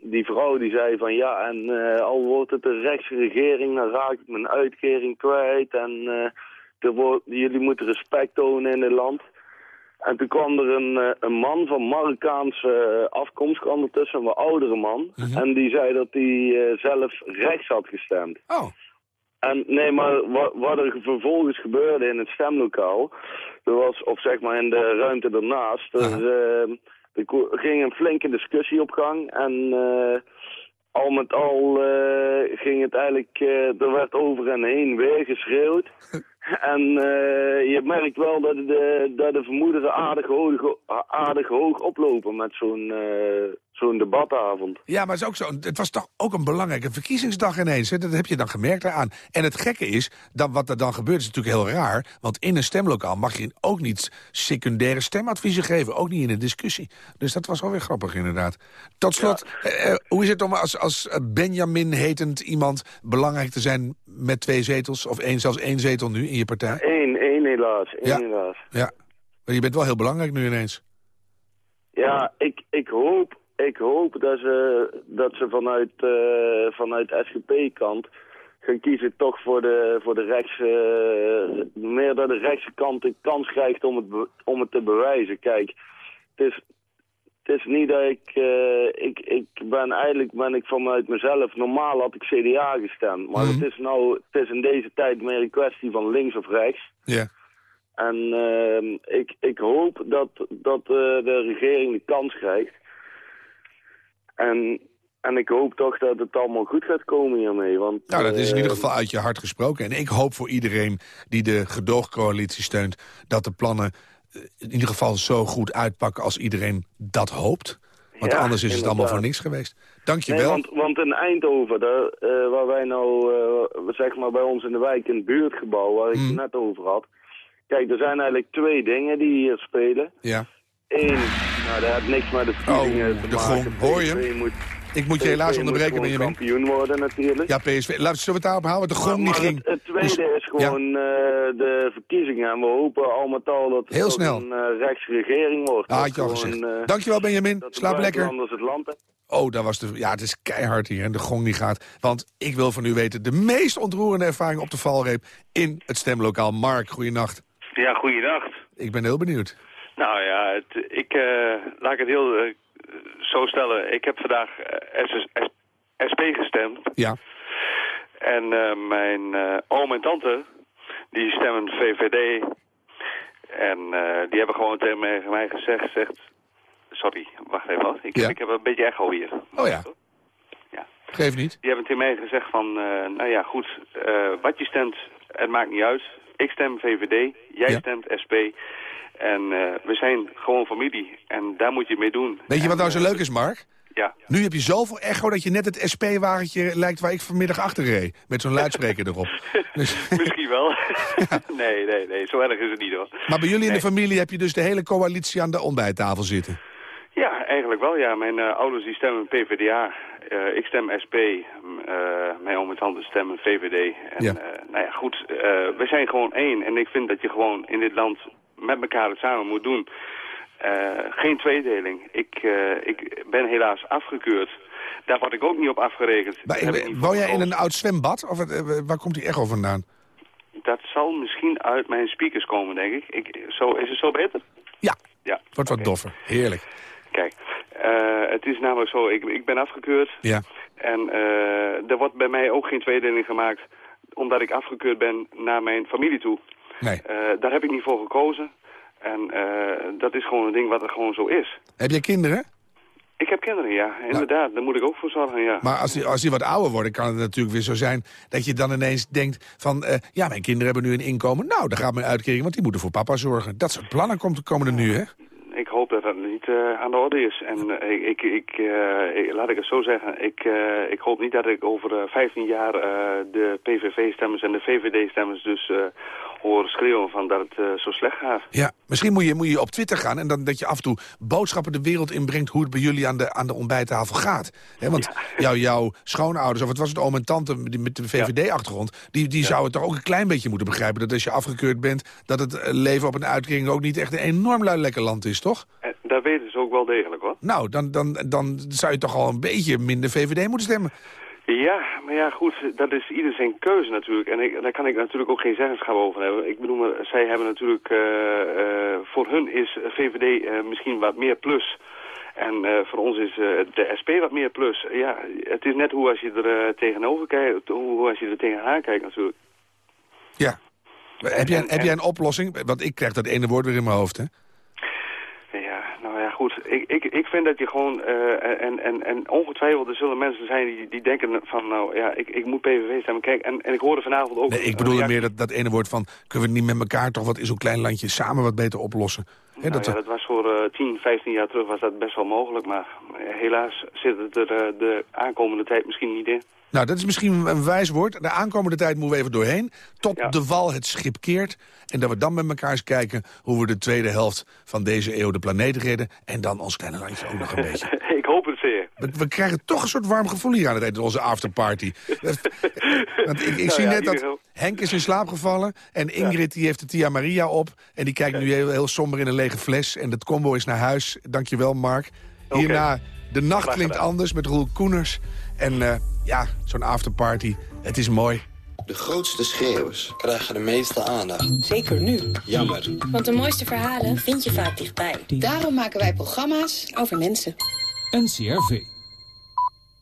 die vrouw die zei van ja, en al wordt het een rechtse regering, dan raak ik mijn uitkering kwijt. En er jullie moeten respect tonen in het land. En toen kwam er een, een man van Marokkaanse afkomst, kwam ertussen, een wat oudere man. Mhm. En die zei dat hij uh, zelf rechts had gestemd. Oh. En nee, maar wat, wat er vervolgens gebeurde in het stemlokaal, er was, of zeg maar in de ruimte ernaast, er, uh, er ging een flinke discussie op gang. En al met al eh, ging het eigenlijk, eh, er werd over en heen weer geschreeuwd. en eh, je merkt wel dat de, dat de vermoederen aardig hoog, aardig hoog oplopen met zo'n eh, zo'n debatavond. Ja, maar het, is ook zo, het was toch ook een belangrijke verkiezingsdag ineens. Hè? Dat heb je dan gemerkt daaraan. En het gekke is, dan, wat er dan gebeurt is natuurlijk heel raar. Want in een stemlokaal mag je ook niet secundaire stemadviezen geven. Ook niet in een discussie. Dus dat was wel weer grappig inderdaad. Tot slot, eh, eh, hoe is het om als, als Benjamin hetend iemand belangrijk te zijn met twee zetels? Of één, zelfs één zetel nu in je partij? Eén, één helaas, één Ja. helaas. Ja. Maar je bent wel heel belangrijk nu ineens. Ja, ik, ik hoop, ik hoop dat ze, dat ze vanuit, eh, vanuit SGP-kant gaan kiezen toch voor de, voor de rechts, eh, meer dat de rechtse kant een kans krijgt om het, om het te bewijzen. Kijk, het is, het is niet dat ik, eh, ik, ik ben eigenlijk ben ik vanuit mezelf, normaal had ik CDA gestemd, maar het is nou, het is in deze tijd meer een kwestie van links of rechts. Ja. En ehm, ik, ik hoop dat, dat de regering de kans krijgt. En, en ik hoop toch dat het allemaal goed gaat komen hiermee. Want, Nou, dat is in eh, ieder geval uit je hart gesproken. En ik hoop voor iedereen die de gedoogcoalitie steunt... dat de plannen eh, in ieder geval zo goed uitpakken als iedereen dat hoopt. Want Ja, anders is het allemaal voor niks geweest. Dank je Nee, wel. want, want in Eindhoven, daar, eh, waar wij nou, eh, zeg maar bij ons in de wijk, in het buurtgebouw, waar ik Hmm. het net over had. Kijk, er zijn eigenlijk twee dingen die hier spelen. Ja. Eén, nou, dat heeft niks met de verkiezingen Oh, te de maken. gong. Hoor je moet, Ik moet je helaas onderbreken, Benjamin. kampioen worden natuurlijk. Ja, PSV. Laten we het daarop houden. De gong die ging... Het, het tweede is gewoon eh, de verkiezingen. En we hopen al met al dat het Heel ook snel. een uh, rechtsregering wordt. Ah, had je al gezegd. eh, Dankjewel, Benjamin. Slaap lekker. buitenlanders het land. Oh, daar was de... Ja, het is keihard hier. En de gong die gaat. Want ik wil van u weten de meest ontroerende ervaring op de valreep... in het stemlokaal. Mark, goeienacht. Ja, goeienacht. Ik ben heel benieuwd. Nou ja, het, ik, eh, laat ik het heel eh, zo stellen. Ik heb vandaag eh, SS S- SP gestemd. Ja. En mijn oom en tante, die stemmen VVD. En die hebben gewoon tegen mij, gezegd, zegt... Sorry, wacht even. hoor. Ik, Ja. ik heb een beetje echo hier. Oh ja. Geef niet. Die hebben tegen mij gezegd van, nou ja, goed, wat je stemt, het maakt niet uit. Ik stem VVD, jij Ja. stemt SP. En eh, we zijn gewoon familie. En daar moet je mee doen. Weet je wat nou zo leuk is, Mark? Ja. Nu heb je zoveel echo dat je net het SP-wagentje lijkt waar ik vanmiddag achter reed. Met zo'n luidspreker erop. Dus, Misschien wel. nee, nee, nee, zo erg is het niet hoor. maar bij jullie in de familie heb je dus de hele coalitie aan de ontbijttafel zitten. Ja, eigenlijk wel ja. Mijn eh, ouders die stemmen PvdA. Eh, ik stem SP. M, eh, mijn oom en tante stemmen VVD. En Ja. eh, nou ja, goed. we zijn gewoon één. En ik vind dat je gewoon in dit land met elkaar het samen moet doen. Geen tweedeling. Ik, ik ben helaas afgekeurd. Daar word ik ook niet op afgerekend. Maar, ik woon jij in een oud zwembad? Of waar komt die echo vandaan? Dat zal misschien uit mijn speakers komen, denk ik. ik zo, is het zo beter? Ja. Ja. Wordt wat doffer. Heerlijk. Kijk, eh, het is namelijk zo, ik, ik ben afgekeurd. Ja. En eh, er wordt bij mij ook geen tweedeling gemaakt, omdat ik afgekeurd ben naar mijn familie toe. Nee. Eh, daar heb ik niet voor gekozen. En dat is gewoon een ding wat er gewoon zo is. Heb jij kinderen? Ik heb kinderen, ja. Inderdaad, daar moet ik ook voor zorgen, ja. Maar als die, als die wat ouder worden, kan het natuurlijk weer zo zijn... dat je dan ineens denkt van... ja, mijn kinderen hebben nu een inkomen. Nou, dan gaat mijn uitkering, want die moeten voor papa zorgen. Dat soort plannen komt, komen er nu, hè? Dat dat niet eh, aan de orde is. En eh, ik, eh, ik- laat ik het zo zeggen, ik, ik hoop niet dat ik over eh, 15 jaar de PVV-stemmers en de VVD-stemmers dus hoor schreeuwen van dat het eh, zo slecht gaat. Ja, misschien moet je, moet je op Twitter gaan en dan dat je af en toe boodschappen de wereld inbrengt hoe het bij jullie aan de, aan de ontbijttafel gaat. Want jou, jouw schoonouders, of het was het oom en tante die met de VVD-achtergrond, die, die zouden toch ook een klein beetje moeten begrijpen dat als je afgekeurd bent, dat het eh, leven op een uitkering ook niet echt een enorm lui lekker land is, toch? En daar weten ze ook wel degelijk hoor. Nou, dan, dan, dan zou je toch al een beetje minder VVD moeten stemmen. Ja, maar ja goed, dat is ieder zijn keuze natuurlijk. En ik, daar kan ik natuurlijk ook geen zeggenschap over hebben. Ik bedoel, zij hebben natuurlijk, eh, eh, voor hun is VVD eh, misschien wat meer plus. En voor ons is de SP wat meer plus. Ja, het is net hoe als je er tegenover kijkt, hoe, als je er tegenaan kijkt natuurlijk. Ja. Heb jij, heb jij een oplossing? Want ik krijg dat ene woord weer in mijn hoofd, hè? Ja, nou Nou ja, goed. Ik, ik, ik vind dat je gewoon... eh, en, en, en ongetwijfeld er zullen mensen zijn die, die denken van... Nou ja, ik, ik moet PVV stemmen. Kijk, en, en ik hoorde vanavond ook... Nee, ik bedoel meer dat, dat ene woord van... kunnen we niet met elkaar toch wat in zo'n klein landje samen wat beter oplossen? Hè, Nou dat ja, dat was voor eh 10, 15 jaar terug was dat best wel mogelijk. Maar helaas zit het er eh, de aankomende tijd misschien niet in. Nou, dat is misschien een wijs woord. De aankomende tijd moeten we even doorheen. Tot de wal het schip keert. En dat we dan met elkaar eens kijken hoe we de tweede helft van deze eeuw de planeet redden. En dan ons kleine landje ook nog een beetje. ik hoop het zeer. We, we krijgen toch een soort warm gevoel hier aan het eind van onze afterparty. Want ik, ik Nou zie ja, net dat geval. Henk is in slaap gevallen. En Ingrid die heeft de Tia Maria op. En die kijkt nu heel, heel somber in een lege fles. En het combo is naar huis. Dankjewel, Mark. Hierna, de nacht klinkt anders met Roel Koeners. En eh, ja, zo'n afterparty. Het is mooi. De grootste schreeuwers krijgen de meeste aandacht. Zeker nu. Jammer. Want de mooiste verhalen vind je vaak dichtbij. Daarom maken wij programma's over mensen. NCRV.